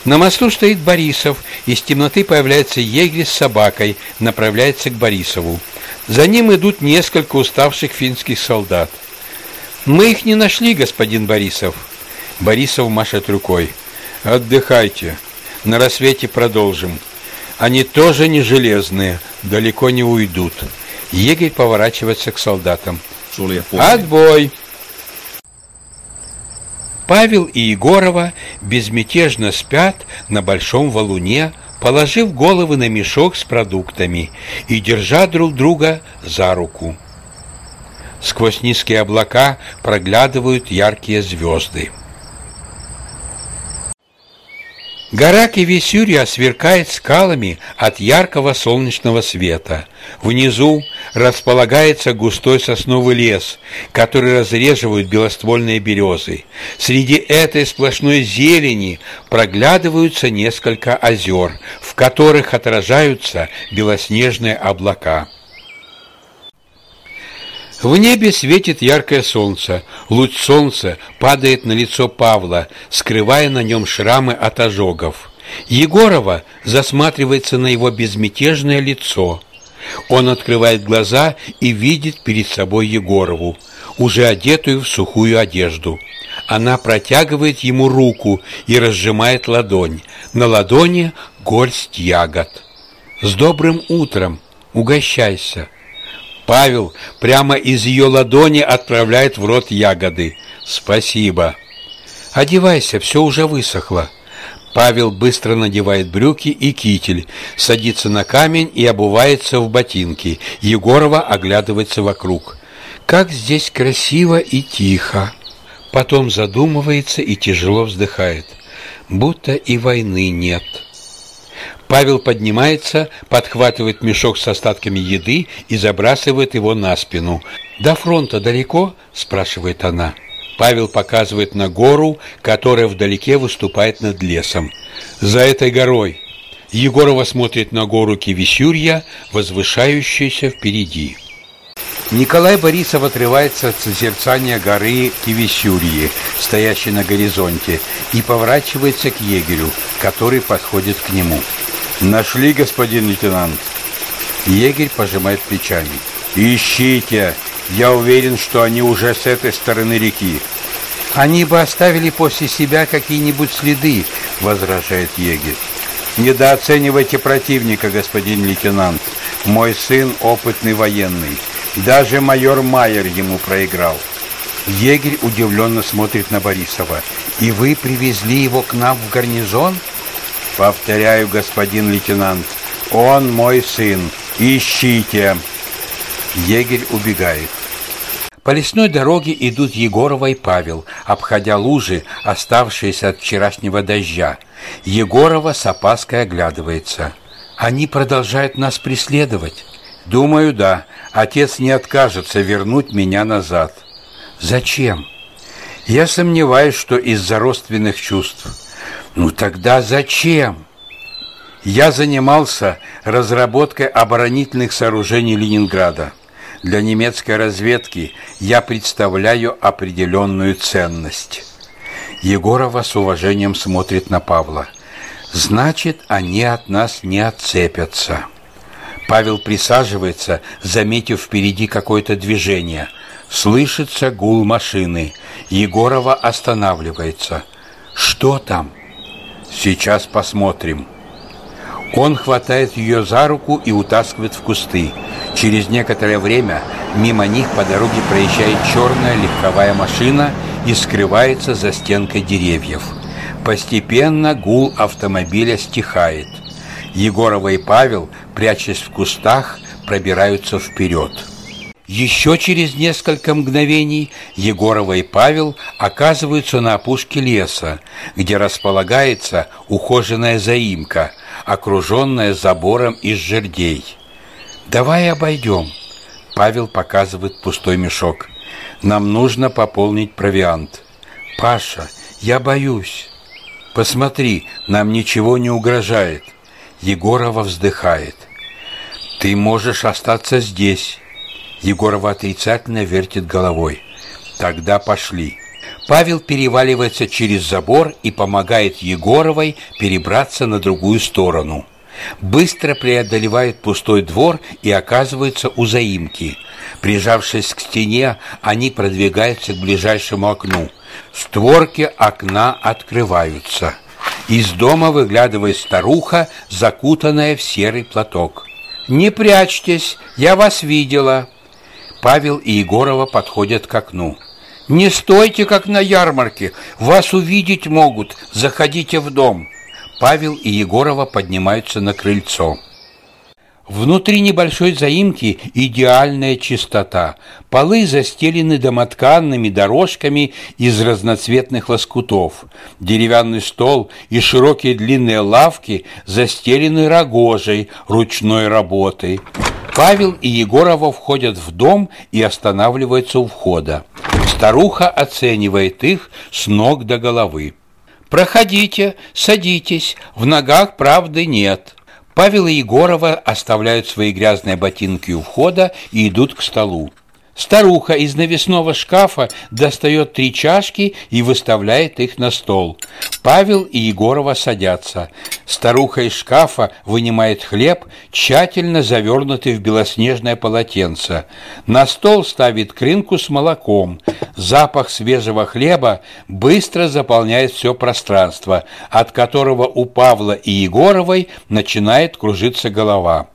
На мосту стоит Борисов, из темноты появляется егерь с собакой, направляется к Борисову. За ним идут несколько уставших финских солдат. «Мы их не нашли, господин Борисов». Борисов машет рукой. «Отдыхайте. На рассвете продолжим. Они тоже не железные, далеко не уйдут». Егерь поворачивается к солдатам. «Отбой!» Павел и Егорова безмятежно спят на большом валуне, положив головы на мешок с продуктами и держа друг друга за руку. Сквозь низкие облака проглядывают яркие звезды. Гора Кивисюрия сверкает скалами от яркого солнечного света. Внизу располагается густой сосновый лес, который разреживают белоствольные березы. Среди этой сплошной зелени проглядываются несколько озер, в которых отражаются белоснежные облака. В небе светит яркое солнце. Луч солнца падает на лицо Павла, скрывая на нем шрамы от ожогов. Егорова засматривается на его безмятежное лицо. Он открывает глаза и видит перед собой Егорову, уже одетую в сухую одежду. Она протягивает ему руку и разжимает ладонь. На ладони горсть ягод. «С добрым утром! Угощайся!» Павел прямо из ее ладони отправляет в рот ягоды. Спасибо. Одевайся, все уже высохло. Павел быстро надевает брюки и китель, садится на камень и обувается в ботинки. Егорова оглядывается вокруг. Как здесь красиво и тихо. Потом задумывается и тяжело вздыхает. Будто и войны нет. Павел поднимается, подхватывает мешок с остатками еды и забрасывает его на спину. «До фронта далеко?» – спрашивает она. Павел показывает на гору, которая вдалеке выступает над лесом. «За этой горой». Егорова смотрит на гору Кивисюрья, возвышающуюся впереди. Николай Борисов отрывается от созерцания горы Кивисюрьи, стоящей на горизонте, и поворачивается к егерю, который подходит к нему. Нашли, господин лейтенант. Егерь пожимает плечами. Ищите. Я уверен, что они уже с этой стороны реки. Они бы оставили после себя какие-нибудь следы, возражает егерь. Недооценивайте противника, господин лейтенант. Мой сын опытный военный. Даже майор Майер ему проиграл. Егерь удивленно смотрит на Борисова. И вы привезли его к нам в гарнизон? Повторяю, господин лейтенант, он мой сын. Ищите. Егерь убегает. По лесной дороге идут Егорова и Павел, обходя лужи, оставшиеся от вчерашнего дождя. Егорова с опаской оглядывается. Они продолжают нас преследовать. Думаю, да. Отец не откажется вернуть меня назад. Зачем? Я сомневаюсь, что из-за родственных чувств. Ну тогда зачем? Я занимался разработкой оборонительных сооружений Ленинграда. Для немецкой разведки я представляю определенную ценность. Егорова с уважением смотрит на Павла. Значит, они от нас не отцепятся. Павел присаживается, заметив впереди какое-то движение. Слышится гул машины. Егорова останавливается. Что там? Сейчас посмотрим. Он хватает ее за руку и утаскивает в кусты. Через некоторое время мимо них по дороге проезжает черная легковая машина и скрывается за стенкой деревьев. Постепенно гул автомобиля стихает. Егорова и Павел, прячась в кустах, пробираются вперед. Еще через несколько мгновений Егорова и Павел оказываются на опушке леса, где располагается ухоженная заимка, окруженная забором из жердей. «Давай обойдем», — Павел показывает пустой мешок. «Нам нужно пополнить провиант». «Паша, я боюсь». «Посмотри, нам ничего не угрожает». Егорова вздыхает. «Ты можешь остаться здесь». Егорова отрицательно вертит головой. «Тогда пошли». Павел переваливается через забор и помогает Егоровой перебраться на другую сторону. Быстро преодолевает пустой двор и оказывается у заимки. Прижавшись к стене, они продвигаются к ближайшему окну. Створки окна открываются. Из дома выглядывает старуха, закутанная в серый платок. «Не прячьтесь, я вас видела!» Павел и Егорова подходят к окну. «Не стойте, как на ярмарке! Вас увидеть могут! Заходите в дом!» Павел и Егорова поднимаются на крыльцо. Внутри небольшой заимки идеальная чистота. Полы застелены домотканными дорожками из разноцветных лоскутов. Деревянный стол и широкие длинные лавки застелены рогожей ручной работы. Павел и Егорова входят в дом и останавливаются у входа. Старуха оценивает их с ног до головы. «Проходите, садитесь, в ногах правды нет». Павел и Егорова оставляют свои грязные ботинки у входа и идут к столу. Старуха из навесного шкафа достает три чашки и выставляет их на стол. Павел и Егорова садятся. Старуха из шкафа вынимает хлеб, тщательно завернутый в белоснежное полотенце. На стол ставит крынку с молоком. Запах свежего хлеба быстро заполняет все пространство, от которого у Павла и Егоровой начинает кружиться голова.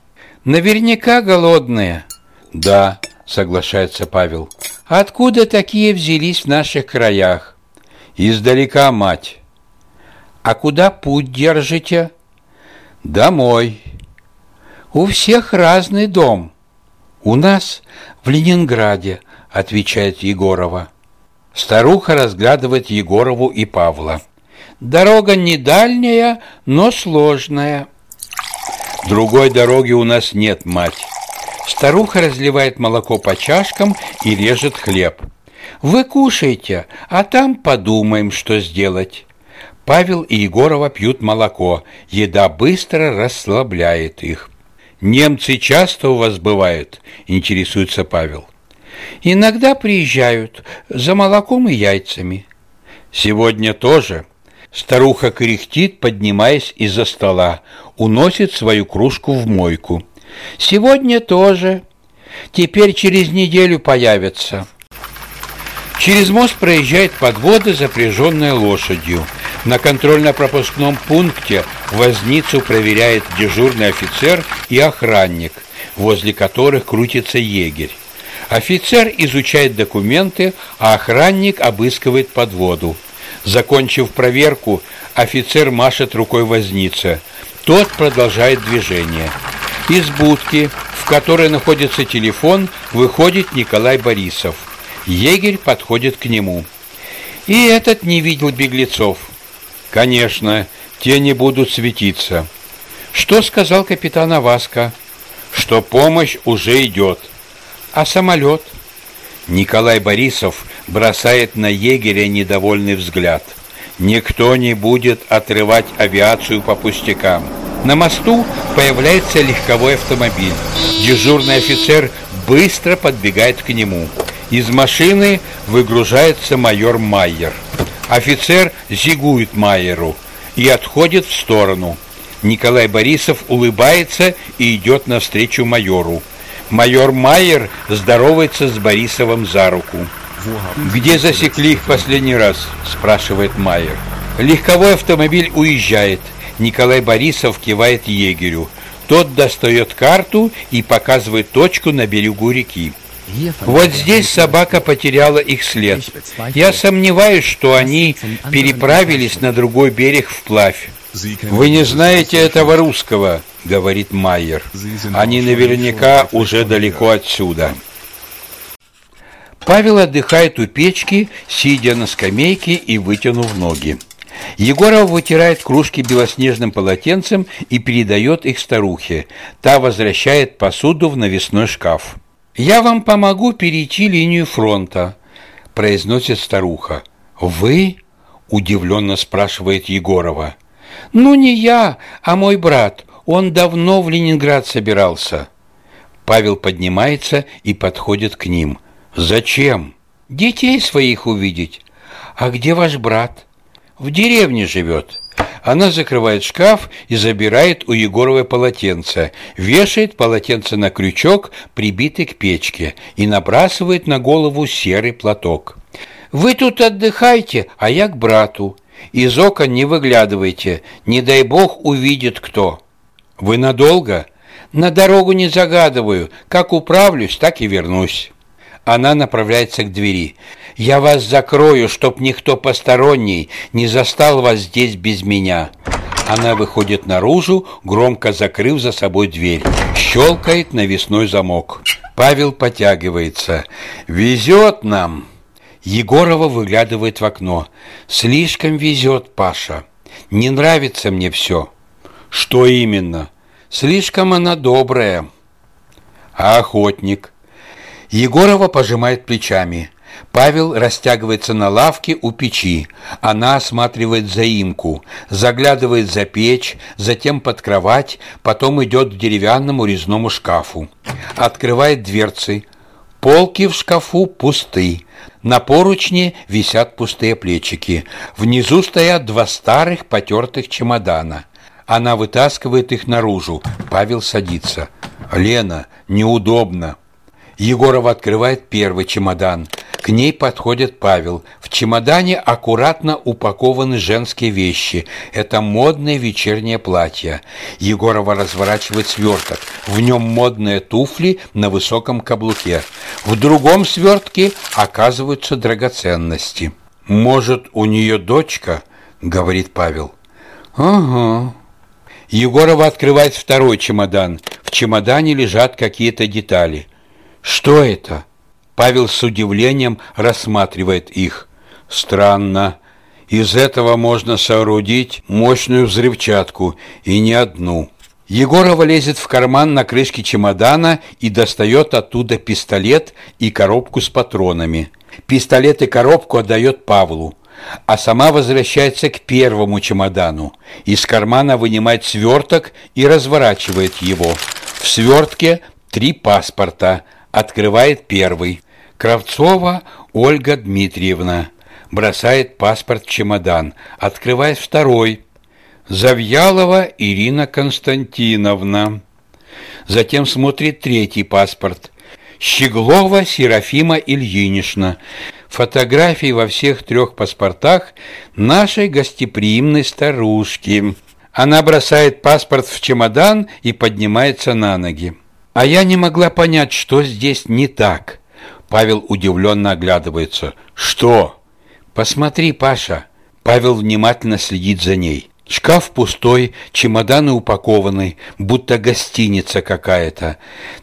«Наверняка голодные». «Да» соглашается Павел. Откуда такие взялись в наших краях? Издалека, мать. А куда путь держите? Домой. У всех разный дом. У нас в Ленинграде, отвечает Егорова. Старуха разглядывает Егорову и Павла. Дорога не дальняя, но сложная. Другой дороги у нас нет, мать. Старуха разливает молоко по чашкам и режет хлеб. Вы кушайте, а там подумаем, что сделать. Павел и Егорова пьют молоко. Еда быстро расслабляет их. Немцы часто у вас бывают, интересуется Павел. Иногда приезжают за молоком и яйцами. Сегодня тоже. Старуха кряхтит, поднимаясь из-за стола, уносит свою кружку в мойку. Сегодня тоже. Теперь через неделю появятся. Через мост проезжает подвода, запряженная лошадью. На контрольно-пропускном пункте возницу проверяет дежурный офицер и охранник, возле которых крутится егерь. Офицер изучает документы, а охранник обыскивает подводу. Закончив проверку, офицер машет рукой вознице. Тот продолжает движение. Из будки, в которой находится телефон, выходит Николай Борисов. Егерь подходит к нему. И этот не видел беглецов. Конечно, те не будут светиться. Что сказал капитан Аваска? Что помощь уже идет. А самолет? Николай Борисов бросает на егеря недовольный взгляд. Никто не будет отрывать авиацию по пустякам. На мосту появляется легковой автомобиль. Дежурный офицер быстро подбегает к нему. Из машины выгружается майор Майер. Офицер зигует Майеру. и отходит в сторону. Николай Борисов улыбается и идет навстречу майору. Майор Майер здоровается с Борисовым за руку. «Где засекли их последний раз?» – спрашивает Майер. Легковой автомобиль уезжает. Николай Борисов кивает егерю. Тот достает карту и показывает точку на берегу реки. Вот здесь собака потеряла их след. Я сомневаюсь, что они переправились на другой берег вплавь. Вы не знаете этого русского, говорит Майер. Они наверняка уже далеко отсюда. Павел отдыхает у печки, сидя на скамейке и вытянув ноги. Егоров вытирает кружки белоснежным полотенцем и передает их старухе. Та возвращает посуду в навесной шкаф. «Я вам помогу перейти линию фронта», – произносит старуха. «Вы?» – удивленно спрашивает Егорова. «Ну, не я, а мой брат. Он давно в Ленинград собирался». Павел поднимается и подходит к ним. «Зачем?» «Детей своих увидеть». «А где ваш брат?» В деревне живет. Она закрывает шкаф и забирает у Егоровой полотенце, вешает полотенце на крючок, прибитый к печке, и набрасывает на голову серый платок. «Вы тут отдыхайте, а я к брату. Из окон не выглядывайте, не дай бог увидит кто». «Вы надолго?» «На дорогу не загадываю. Как управлюсь, так и вернусь». Она направляется к двери. «Я вас закрою, чтоб никто посторонний не застал вас здесь без меня». Она выходит наружу, громко закрыв за собой дверь. Щелкает навесной замок. Павел потягивается. «Везет нам!» Егорова выглядывает в окно. «Слишком везет, Паша. Не нравится мне все». «Что именно?» «Слишком она добрая». «А охотник?» Егорова пожимает плечами. Павел растягивается на лавке у печи. Она осматривает заимку, заглядывает за печь, затем под кровать, потом идет к деревянному резному шкафу. Открывает дверцы. Полки в шкафу пусты. На поручне висят пустые плечики. Внизу стоят два старых потертых чемодана. Она вытаскивает их наружу. Павел садится. «Лена, неудобно». Егорова открывает первый чемодан. К ней подходит Павел. В чемодане аккуратно упакованы женские вещи. Это модное вечернее платье. Егорова разворачивает сверток. В нем модные туфли на высоком каблуке. В другом свертке оказываются драгоценности. «Может, у нее дочка?» — говорит Павел. «Ага». Егорова открывает второй чемодан. В чемодане лежат какие-то детали – что это? Павел с удивлением рассматривает их. Странно. Из этого можно соорудить мощную взрывчатку, и не одну. Егорова лезет в карман на крышке чемодана и достает оттуда пистолет и коробку с патронами. Пистолет и коробку отдает Павлу, а сама возвращается к первому чемодану. Из кармана вынимает сверток и разворачивает его. В свертке три паспорта – Открывает первый. Кравцова Ольга Дмитриевна. Бросает паспорт в чемодан. Открывает второй. Завьялова Ирина Константиновна. Затем смотрит третий паспорт. Щеглова Серафима Ильинична. Фотографии во всех трех паспортах нашей гостеприимной старушки. Она бросает паспорт в чемодан и поднимается на ноги. А я не могла понять, что здесь не так. Павел удивленно оглядывается. Что? Посмотри, Паша. Павел внимательно следит за ней. Шкаф пустой, чемоданы упакованы, будто гостиница какая-то.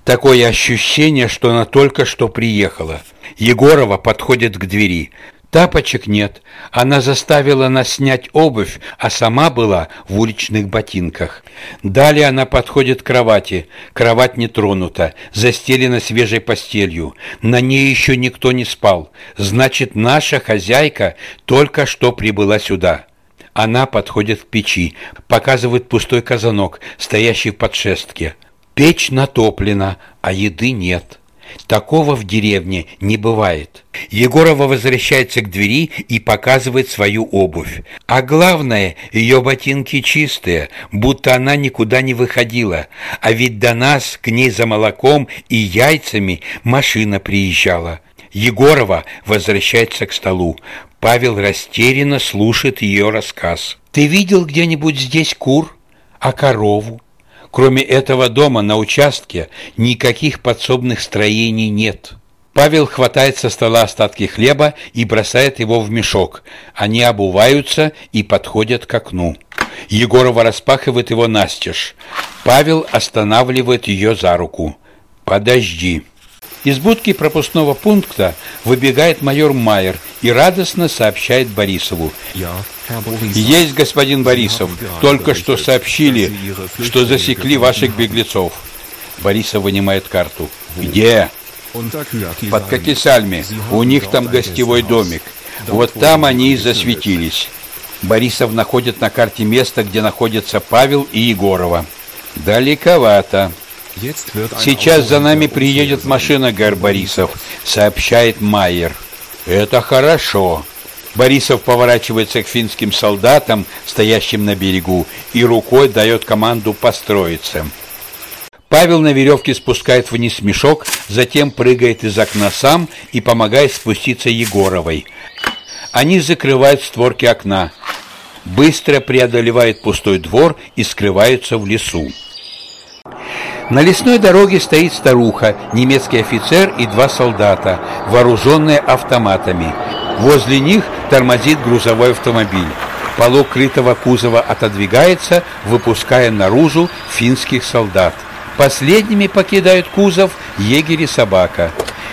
Такое ощущение, что она только что приехала. Егорова подходит к двери. Тапочек нет. Она заставила нас снять обувь, а сама была в уличных ботинках. Далее она подходит к кровати. Кровать не тронута, застелена свежей постелью. На ней еще никто не спал. Значит, наша хозяйка только что прибыла сюда. Она подходит к печи, показывает пустой казанок, стоящий в подшестке. Печь натоплена, а еды нет. Такого в деревне не бывает. Егорова возвращается к двери и показывает свою обувь. А главное, ее ботинки чистые, будто она никуда не выходила. А ведь до нас к ней за молоком и яйцами машина приезжала. Егорова возвращается к столу. Павел растерянно слушает ее рассказ. «Ты видел где-нибудь здесь кур? А корову? Кроме этого дома на участке никаких подсобных строений нет». Павел хватает со стола остатки хлеба и бросает его в мешок. Они обуваются и подходят к окну. Егорова распахивает его настежь. Павел останавливает ее за руку. «Подожди». Из будки пропускного пункта выбегает майор Майер и радостно сообщает Борисову. «Есть, господин Борисов. Только что сообщили, что засекли ваших беглецов». Борисов вынимает карту. «Где?» «Под Кокисальми. У них там гостевой домик. Вот там они и засветились». Борисов находит на карте место, где находятся Павел и Егорова. «Далековато». «Сейчас за нами приедет машина, Гар Борисов», — сообщает Майер. «Это хорошо». Борисов поворачивается к финским солдатам, стоящим на берегу, и рукой дает команду построиться. Павел на веревке спускает вниз мешок, затем прыгает из окна сам и помогает спуститься Егоровой. Они закрывают створки окна, быстро преодолевают пустой двор и скрываются в лесу. На лесной дороге стоит старуха, немецкий офицер и два солдата, вооруженные автоматами. Возле них тормозит грузовой автомобиль. Полок крытого кузова отодвигается, выпуская наружу финских солдат. Последними покидают кузов егерь и собака.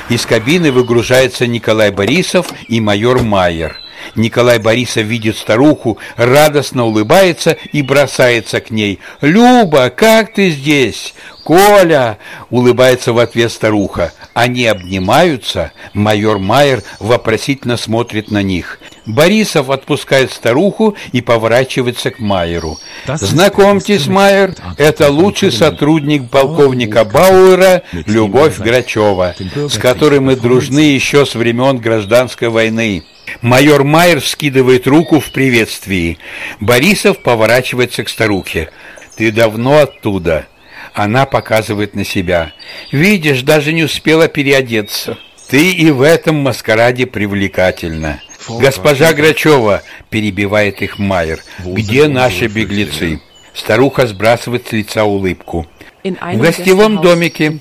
Из кабины выгружается Николай Борисов и майор Майер. Николай Борисов видит старуху, радостно улыбается и бросается к ней. «Люба, как ты здесь?» «Коля!» — улыбается в ответ старуха. Они обнимаются, майор Майер вопросительно смотрит на них. Борисов отпускает старуху и поворачивается к Майеру. «Знакомьтесь, Майер, это лучший сотрудник полковника Бауэра Любовь Грачева, с которой мы дружны еще с времен гражданской войны». Майор Майер скидывает руку в приветствии. Борисов поворачивается к старухе. «Ты давно оттуда?» Она показывает на себя. «Видишь, даже не успела переодеться. Ты и в этом маскараде привлекательна». «Госпожа Грачева!» – перебивает их Майер. «Где наши беглецы?» Старуха сбрасывает с лица улыбку. «В гостевом домике,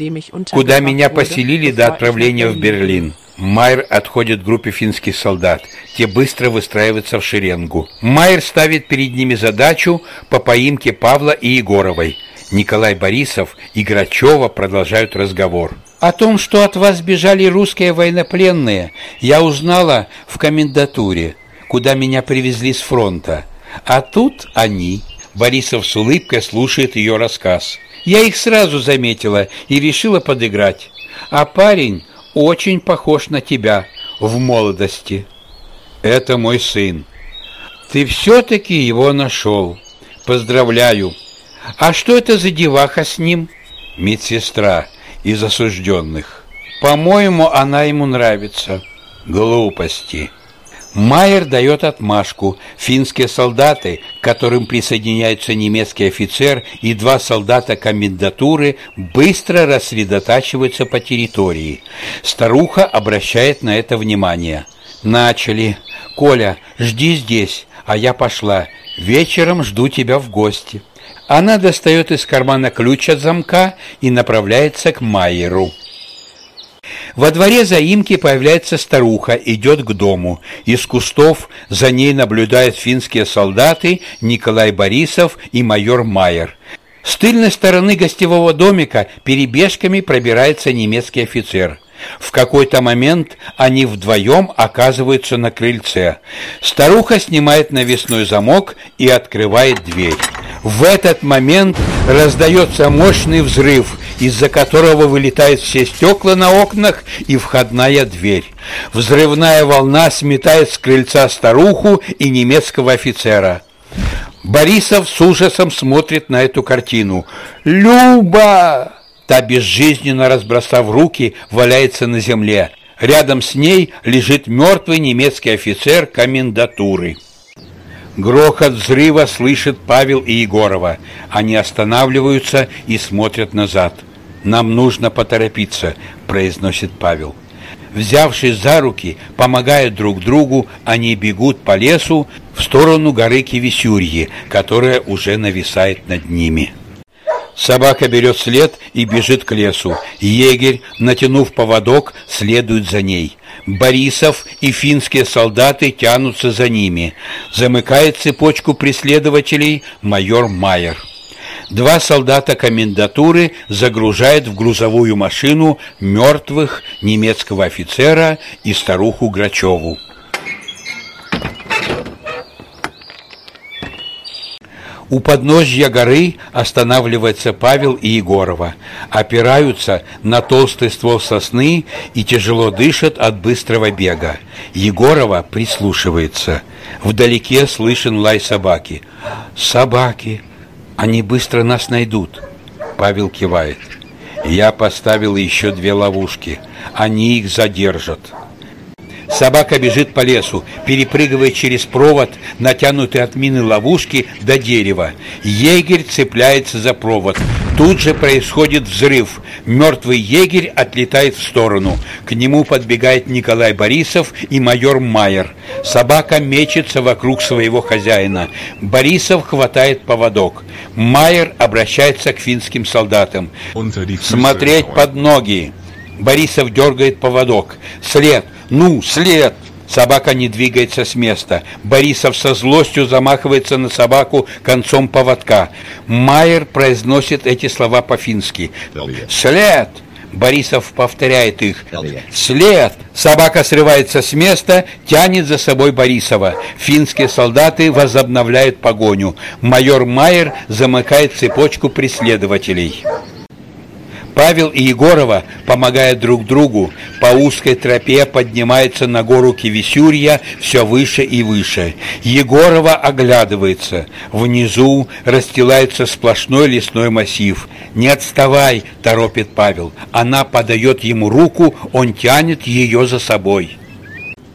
куда меня поселили до отправления в Берлин». Майер отходит к группе финских солдат. Те быстро выстраиваются в шеренгу. Майер ставит перед ними задачу по поимке Павла и Егоровой. Николай Борисов и Грачева продолжают разговор. О том, что от вас бежали русские военнопленные, я узнала в комендатуре, куда меня привезли с фронта. А тут они. Борисов с улыбкой слушает ее рассказ. Я их сразу заметила и решила подыграть. А парень очень похож на тебя в молодости. Это мой сын. Ты все-таки его нашел. Поздравляю. А что это за деваха с ним? Медсестра из осужденных. По-моему, она ему нравится. Глупости. Майер дает отмашку. Финские солдаты, к которым присоединяются немецкий офицер и два солдата комендатуры, быстро рассредотачиваются по территории. Старуха обращает на это внимание. «Начали. Коля, жди здесь, а я пошла. Вечером жду тебя в гости». Она достает из кармана ключ от замка и направляется к Майеру. Во дворе заимки появляется старуха, идет к дому. Из кустов за ней наблюдают финские солдаты Николай Борисов и майор Майер. С тыльной стороны гостевого домика перебежками пробирается немецкий офицер. В какой-то момент они вдвоем оказываются на крыльце. Старуха снимает навесной замок и открывает дверь. В этот момент раздается мощный взрыв, из-за которого вылетают все стекла на окнах и входная дверь. Взрывная волна сметает с крыльца старуху и немецкого офицера. Борисов с ужасом смотрит на эту картину. «Люба!» Та, безжизненно разбросав руки, валяется на земле. Рядом с ней лежит мертвый немецкий офицер комендатуры. Грохот взрыва слышит Павел и Егорова. Они останавливаются и смотрят назад. «Нам нужно поторопиться», – произносит Павел. Взявшись за руки, помогая друг другу, они бегут по лесу в сторону горы Кивисюрьи, которая уже нависает над ними. Собака берет след и бежит к лесу. Егерь, натянув поводок, следует за ней. Борисов и финские солдаты тянутся за ними. Замыкает цепочку преследователей майор Майер. Два солдата комендатуры загружают в грузовую машину мертвых немецкого офицера и старуху Грачеву. У подножья горы останавливается Павел и Егорова, опираются на толстый ствол сосны и тяжело дышат от быстрого бега. Егорова прислушивается. Вдалеке слышен лай собаки. «Собаки! Они быстро нас найдут!» Павел кивает. «Я поставил еще две ловушки. Они их задержат». Собака бежит по лесу, перепрыгивая через провод, натянутый от мины ловушки, до дерева. Егерь цепляется за провод. Тут же происходит взрыв. Мертвый егерь отлетает в сторону. К нему подбегает Николай Борисов и майор Майер. Собака мечется вокруг своего хозяина. Борисов хватает поводок. Майер обращается к финским солдатам. «Смотреть под ноги!» Борисов дергает поводок. «След! Ну, след!» Собака не двигается с места. Борисов со злостью замахивается на собаку концом поводка. Майер произносит эти слова по-фински. «След!» Борисов повторяет их. «След!» Собака срывается с места, тянет за собой Борисова. Финские солдаты возобновляют погоню. Майор Майер замыкает цепочку преследователей. Павел и Егорова, помогая друг другу, по узкой тропе поднимаются на гору Кивисюрья все выше и выше. Егорова оглядывается. Внизу расстилается сплошной лесной массив. «Не отставай!» – торопит Павел. Она подает ему руку, он тянет ее за собой.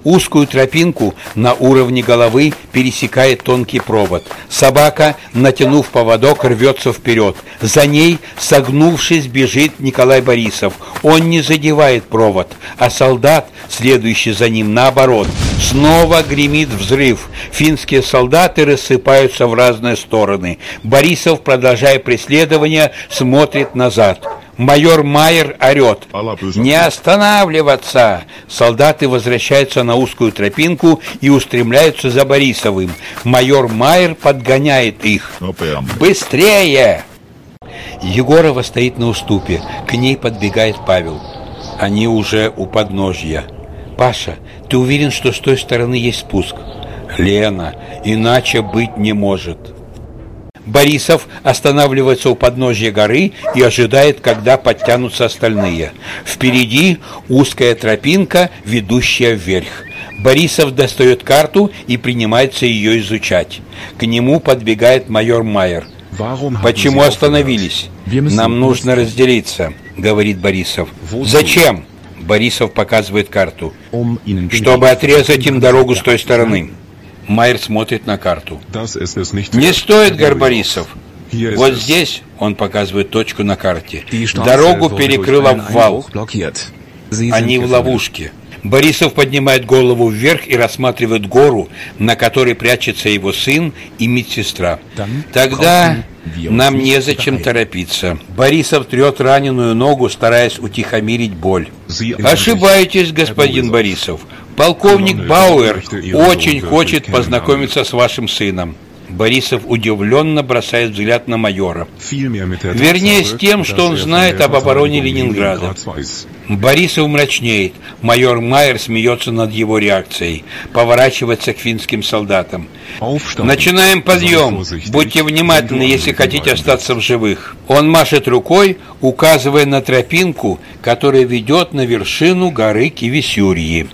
Узкую тропинку на уровне головы пересекает тонкий провод. Собака, натянув поводок, рвется вперед. За ней, согнувшись, бежит Николай Борисов. Он не задевает провод, а солдат, следующий за ним, наоборот. Снова гремит взрыв. Финские солдаты рассыпаются в разные стороны. Борисов, продолжая преследование, смотрит назад. Майор Майер орет. «Не останавливаться!» Солдаты возвращаются на узкую тропинку и устремляются за Борисовым. Майор Майер подгоняет их. «Быстрее!» Егорова стоит на уступе. К ней подбегает Павел. Они уже у подножья. «Паша, ты уверен, что с той стороны есть спуск?» «Лена, иначе быть не может». Борисов останавливается у подножья горы и ожидает, когда подтянутся остальные. Впереди узкая тропинка, ведущая вверх. Борисов достает карту и принимается ее изучать. К нему подбегает майор Майер. «Почему остановились? Нам нужно разделиться», — говорит Борисов. «Зачем?» Борисов показывает карту. «Чтобы отрезать им дорогу с той стороны». Майер смотрит на карту. Не стоит, Горборисов. Вот здесь, он показывает точку на карте, дорогу перекрыла вал. Они в ловушке. Борисов поднимает голову вверх и рассматривает гору, на которой прячется его сын и медсестра. Тогда нам незачем торопиться. Борисов трет раненую ногу, стараясь утихомирить боль. Ошибаетесь, господин Борисов. Полковник Бауэр очень хочет познакомиться с вашим сыном. Борисов удивленно бросает взгляд на майора. Вернее, с тем, что он знает об обороне Ленинграда. Борисов мрачнеет. Майор Майер смеется над его реакцией. Поворачивается к финским солдатам. Начинаем подъем. Будьте внимательны, если хотите остаться в живых. Он машет рукой, указывая на тропинку, которая ведет на вершину горы Кивисюрьи.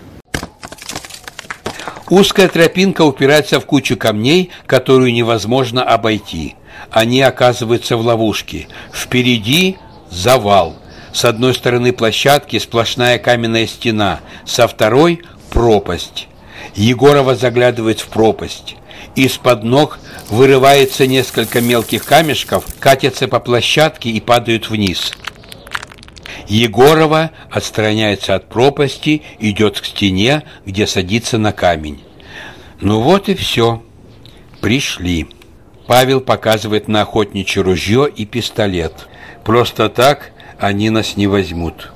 Узкая тропинка упирается в кучу камней, которую невозможно обойти. Они оказываются в ловушке. Впереди завал. С одной стороны площадки сплошная каменная стена, со второй – пропасть. Егорова заглядывает в пропасть. Из-под ног вырывается несколько мелких камешков, катятся по площадке и падают вниз. Егорова отстраняется от пропасти, идет к стене, где садится на камень. Ну вот и все. Пришли. Павел показывает на охотничье ружье и пистолет. Просто так они нас не возьмут.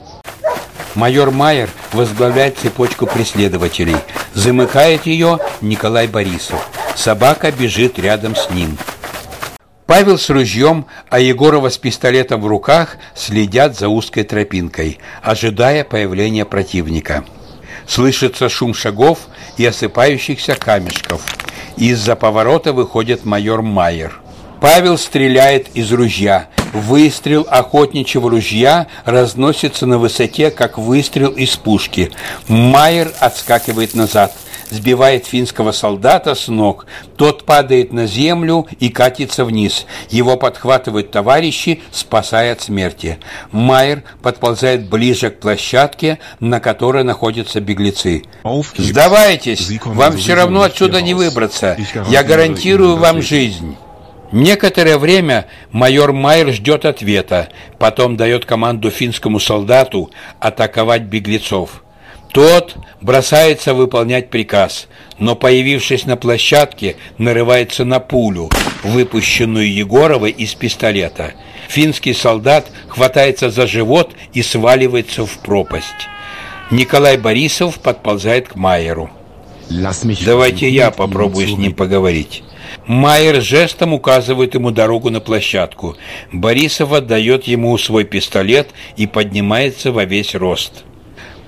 Майор Майер возглавляет цепочку преследователей. Замыкает ее Николай Борисов. Собака бежит рядом с ним. Павел с ружьем, а Егорова с пистолетом в руках следят за узкой тропинкой, ожидая появления противника. Слышится шум шагов и осыпающихся камешков. Из-за поворота выходит майор Майер. Павел стреляет из ружья. Выстрел охотничьего ружья разносится на высоте, как выстрел из пушки. Майер отскакивает назад сбивает финского солдата с ног. Тот падает на землю и катится вниз. Его подхватывают товарищи, спасая от смерти. Майер подползает ближе к площадке, на которой находятся беглецы. «Сдавайтесь! Вам все равно отсюда не выбраться. Я гарантирую вам жизнь». Некоторое время майор Майер ждет ответа, потом дает команду финскому солдату атаковать беглецов. Тот бросается выполнять приказ, но, появившись на площадке, нарывается на пулю, выпущенную Егоровой из пистолета. Финский солдат хватается за живот и сваливается в пропасть. Николай Борисов подползает к Майеру. «Давайте я попробую с ним поговорить». Майер жестом указывает ему дорогу на площадку. Борисов отдает ему свой пистолет и поднимается во весь рост.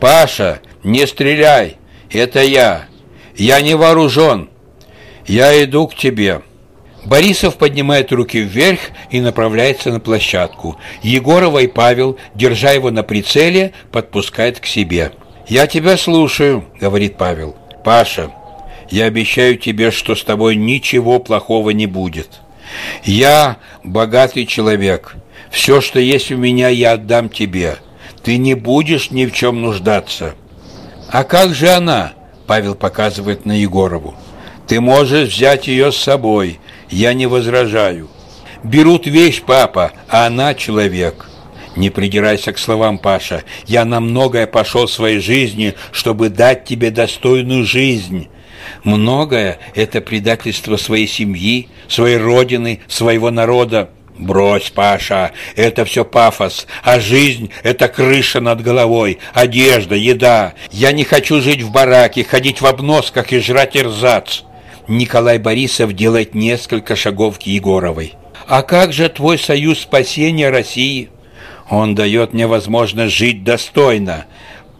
«Паша, не стреляй! Это я! Я не вооружен! Я иду к тебе!» Борисов поднимает руки вверх и направляется на площадку. Егорова и Павел, держа его на прицеле, подпускают к себе. «Я тебя слушаю», — говорит Павел. «Паша, я обещаю тебе, что с тобой ничего плохого не будет. Я богатый человек. Все, что есть у меня, я отдам тебе. Ты не будешь ни в чем нуждаться». «А как же она?» – Павел показывает на Егорову. «Ты можешь взять ее с собой, я не возражаю. Берут вещь, папа, а она человек». Не придирайся к словам, Паша. Я на многое пошел в своей жизни, чтобы дать тебе достойную жизнь. Многое – это предательство своей семьи, своей родины, своего народа. Брось, Паша, это все пафос, а жизнь – это крыша над головой, одежда, еда. Я не хочу жить в бараке, ходить в обносках и жрать эрзац. Николай Борисов делает несколько шагов к Егоровой. А как же твой союз спасения России? Он дает мне возможность жить достойно.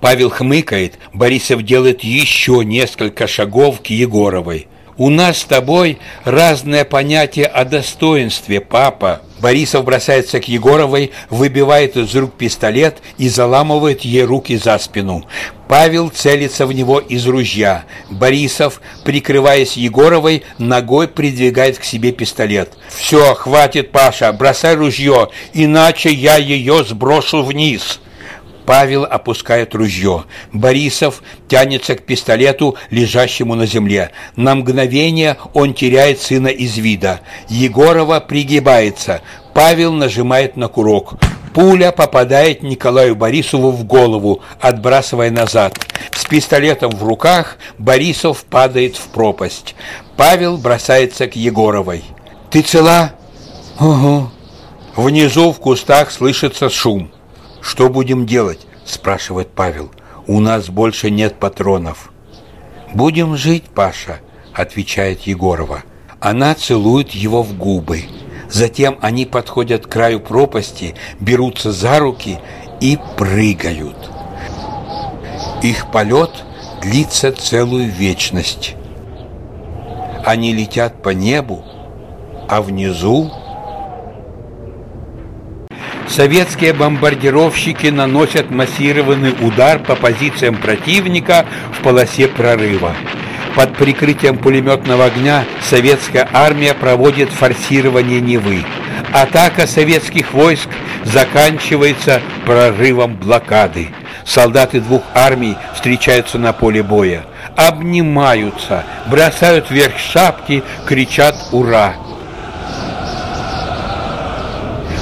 Павел хмыкает, Борисов делает еще несколько шагов к Егоровой. У нас с тобой разное понятие о достоинстве, папа. Борисов бросается к Егоровой, выбивает из рук пистолет и заламывает ей руки за спину. Павел целится в него из ружья. Борисов, прикрываясь Егоровой, ногой придвигает к себе пистолет. «Все, хватит, Паша, бросай ружье, иначе я ее сброшу вниз». Павел опускает ружье. Борисов тянется к пистолету, лежащему на земле. На мгновение он теряет сына из вида. Егорова пригибается. Павел нажимает на курок. Пуля попадает Николаю Борисову в голову, отбрасывая назад. С пистолетом в руках Борисов падает в пропасть. Павел бросается к Егоровой. «Ты цела?» «Угу». Внизу в кустах слышится шум. «Что будем делать?» – спрашивает Павел. «У нас больше нет патронов». «Будем жить, Паша», – отвечает Егорова. Она целует его в губы. Затем они подходят к краю пропасти, берутся за руки и прыгают. Их полет длится целую вечность. Они летят по небу, а внизу советские бомбардировщики наносят массированный удар по позициям противника в полосе прорыва. Под прикрытием пулеметного огня советская армия проводит форсирование Невы. Атака советских войск заканчивается прорывом блокады. Солдаты двух армий встречаются на поле боя, обнимаются, бросают вверх шапки, кричат «Ура!».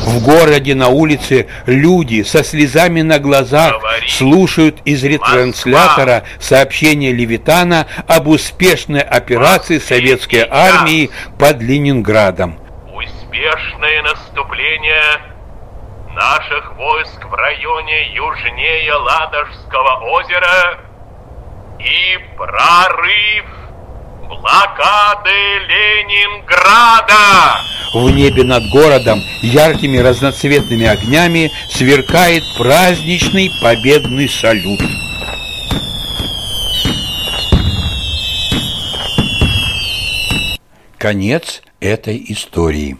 В городе на улице люди со слезами на глазах слушают из ретранслятора сообщение Левитана об успешной операции советской армии под Ленинградом. Успешное наступление наших войск в районе южнее Ладожского озера и прорыв блокады Ленинграда. В небе над городом яркими разноцветными огнями сверкает праздничный победный салют. Конец этой истории.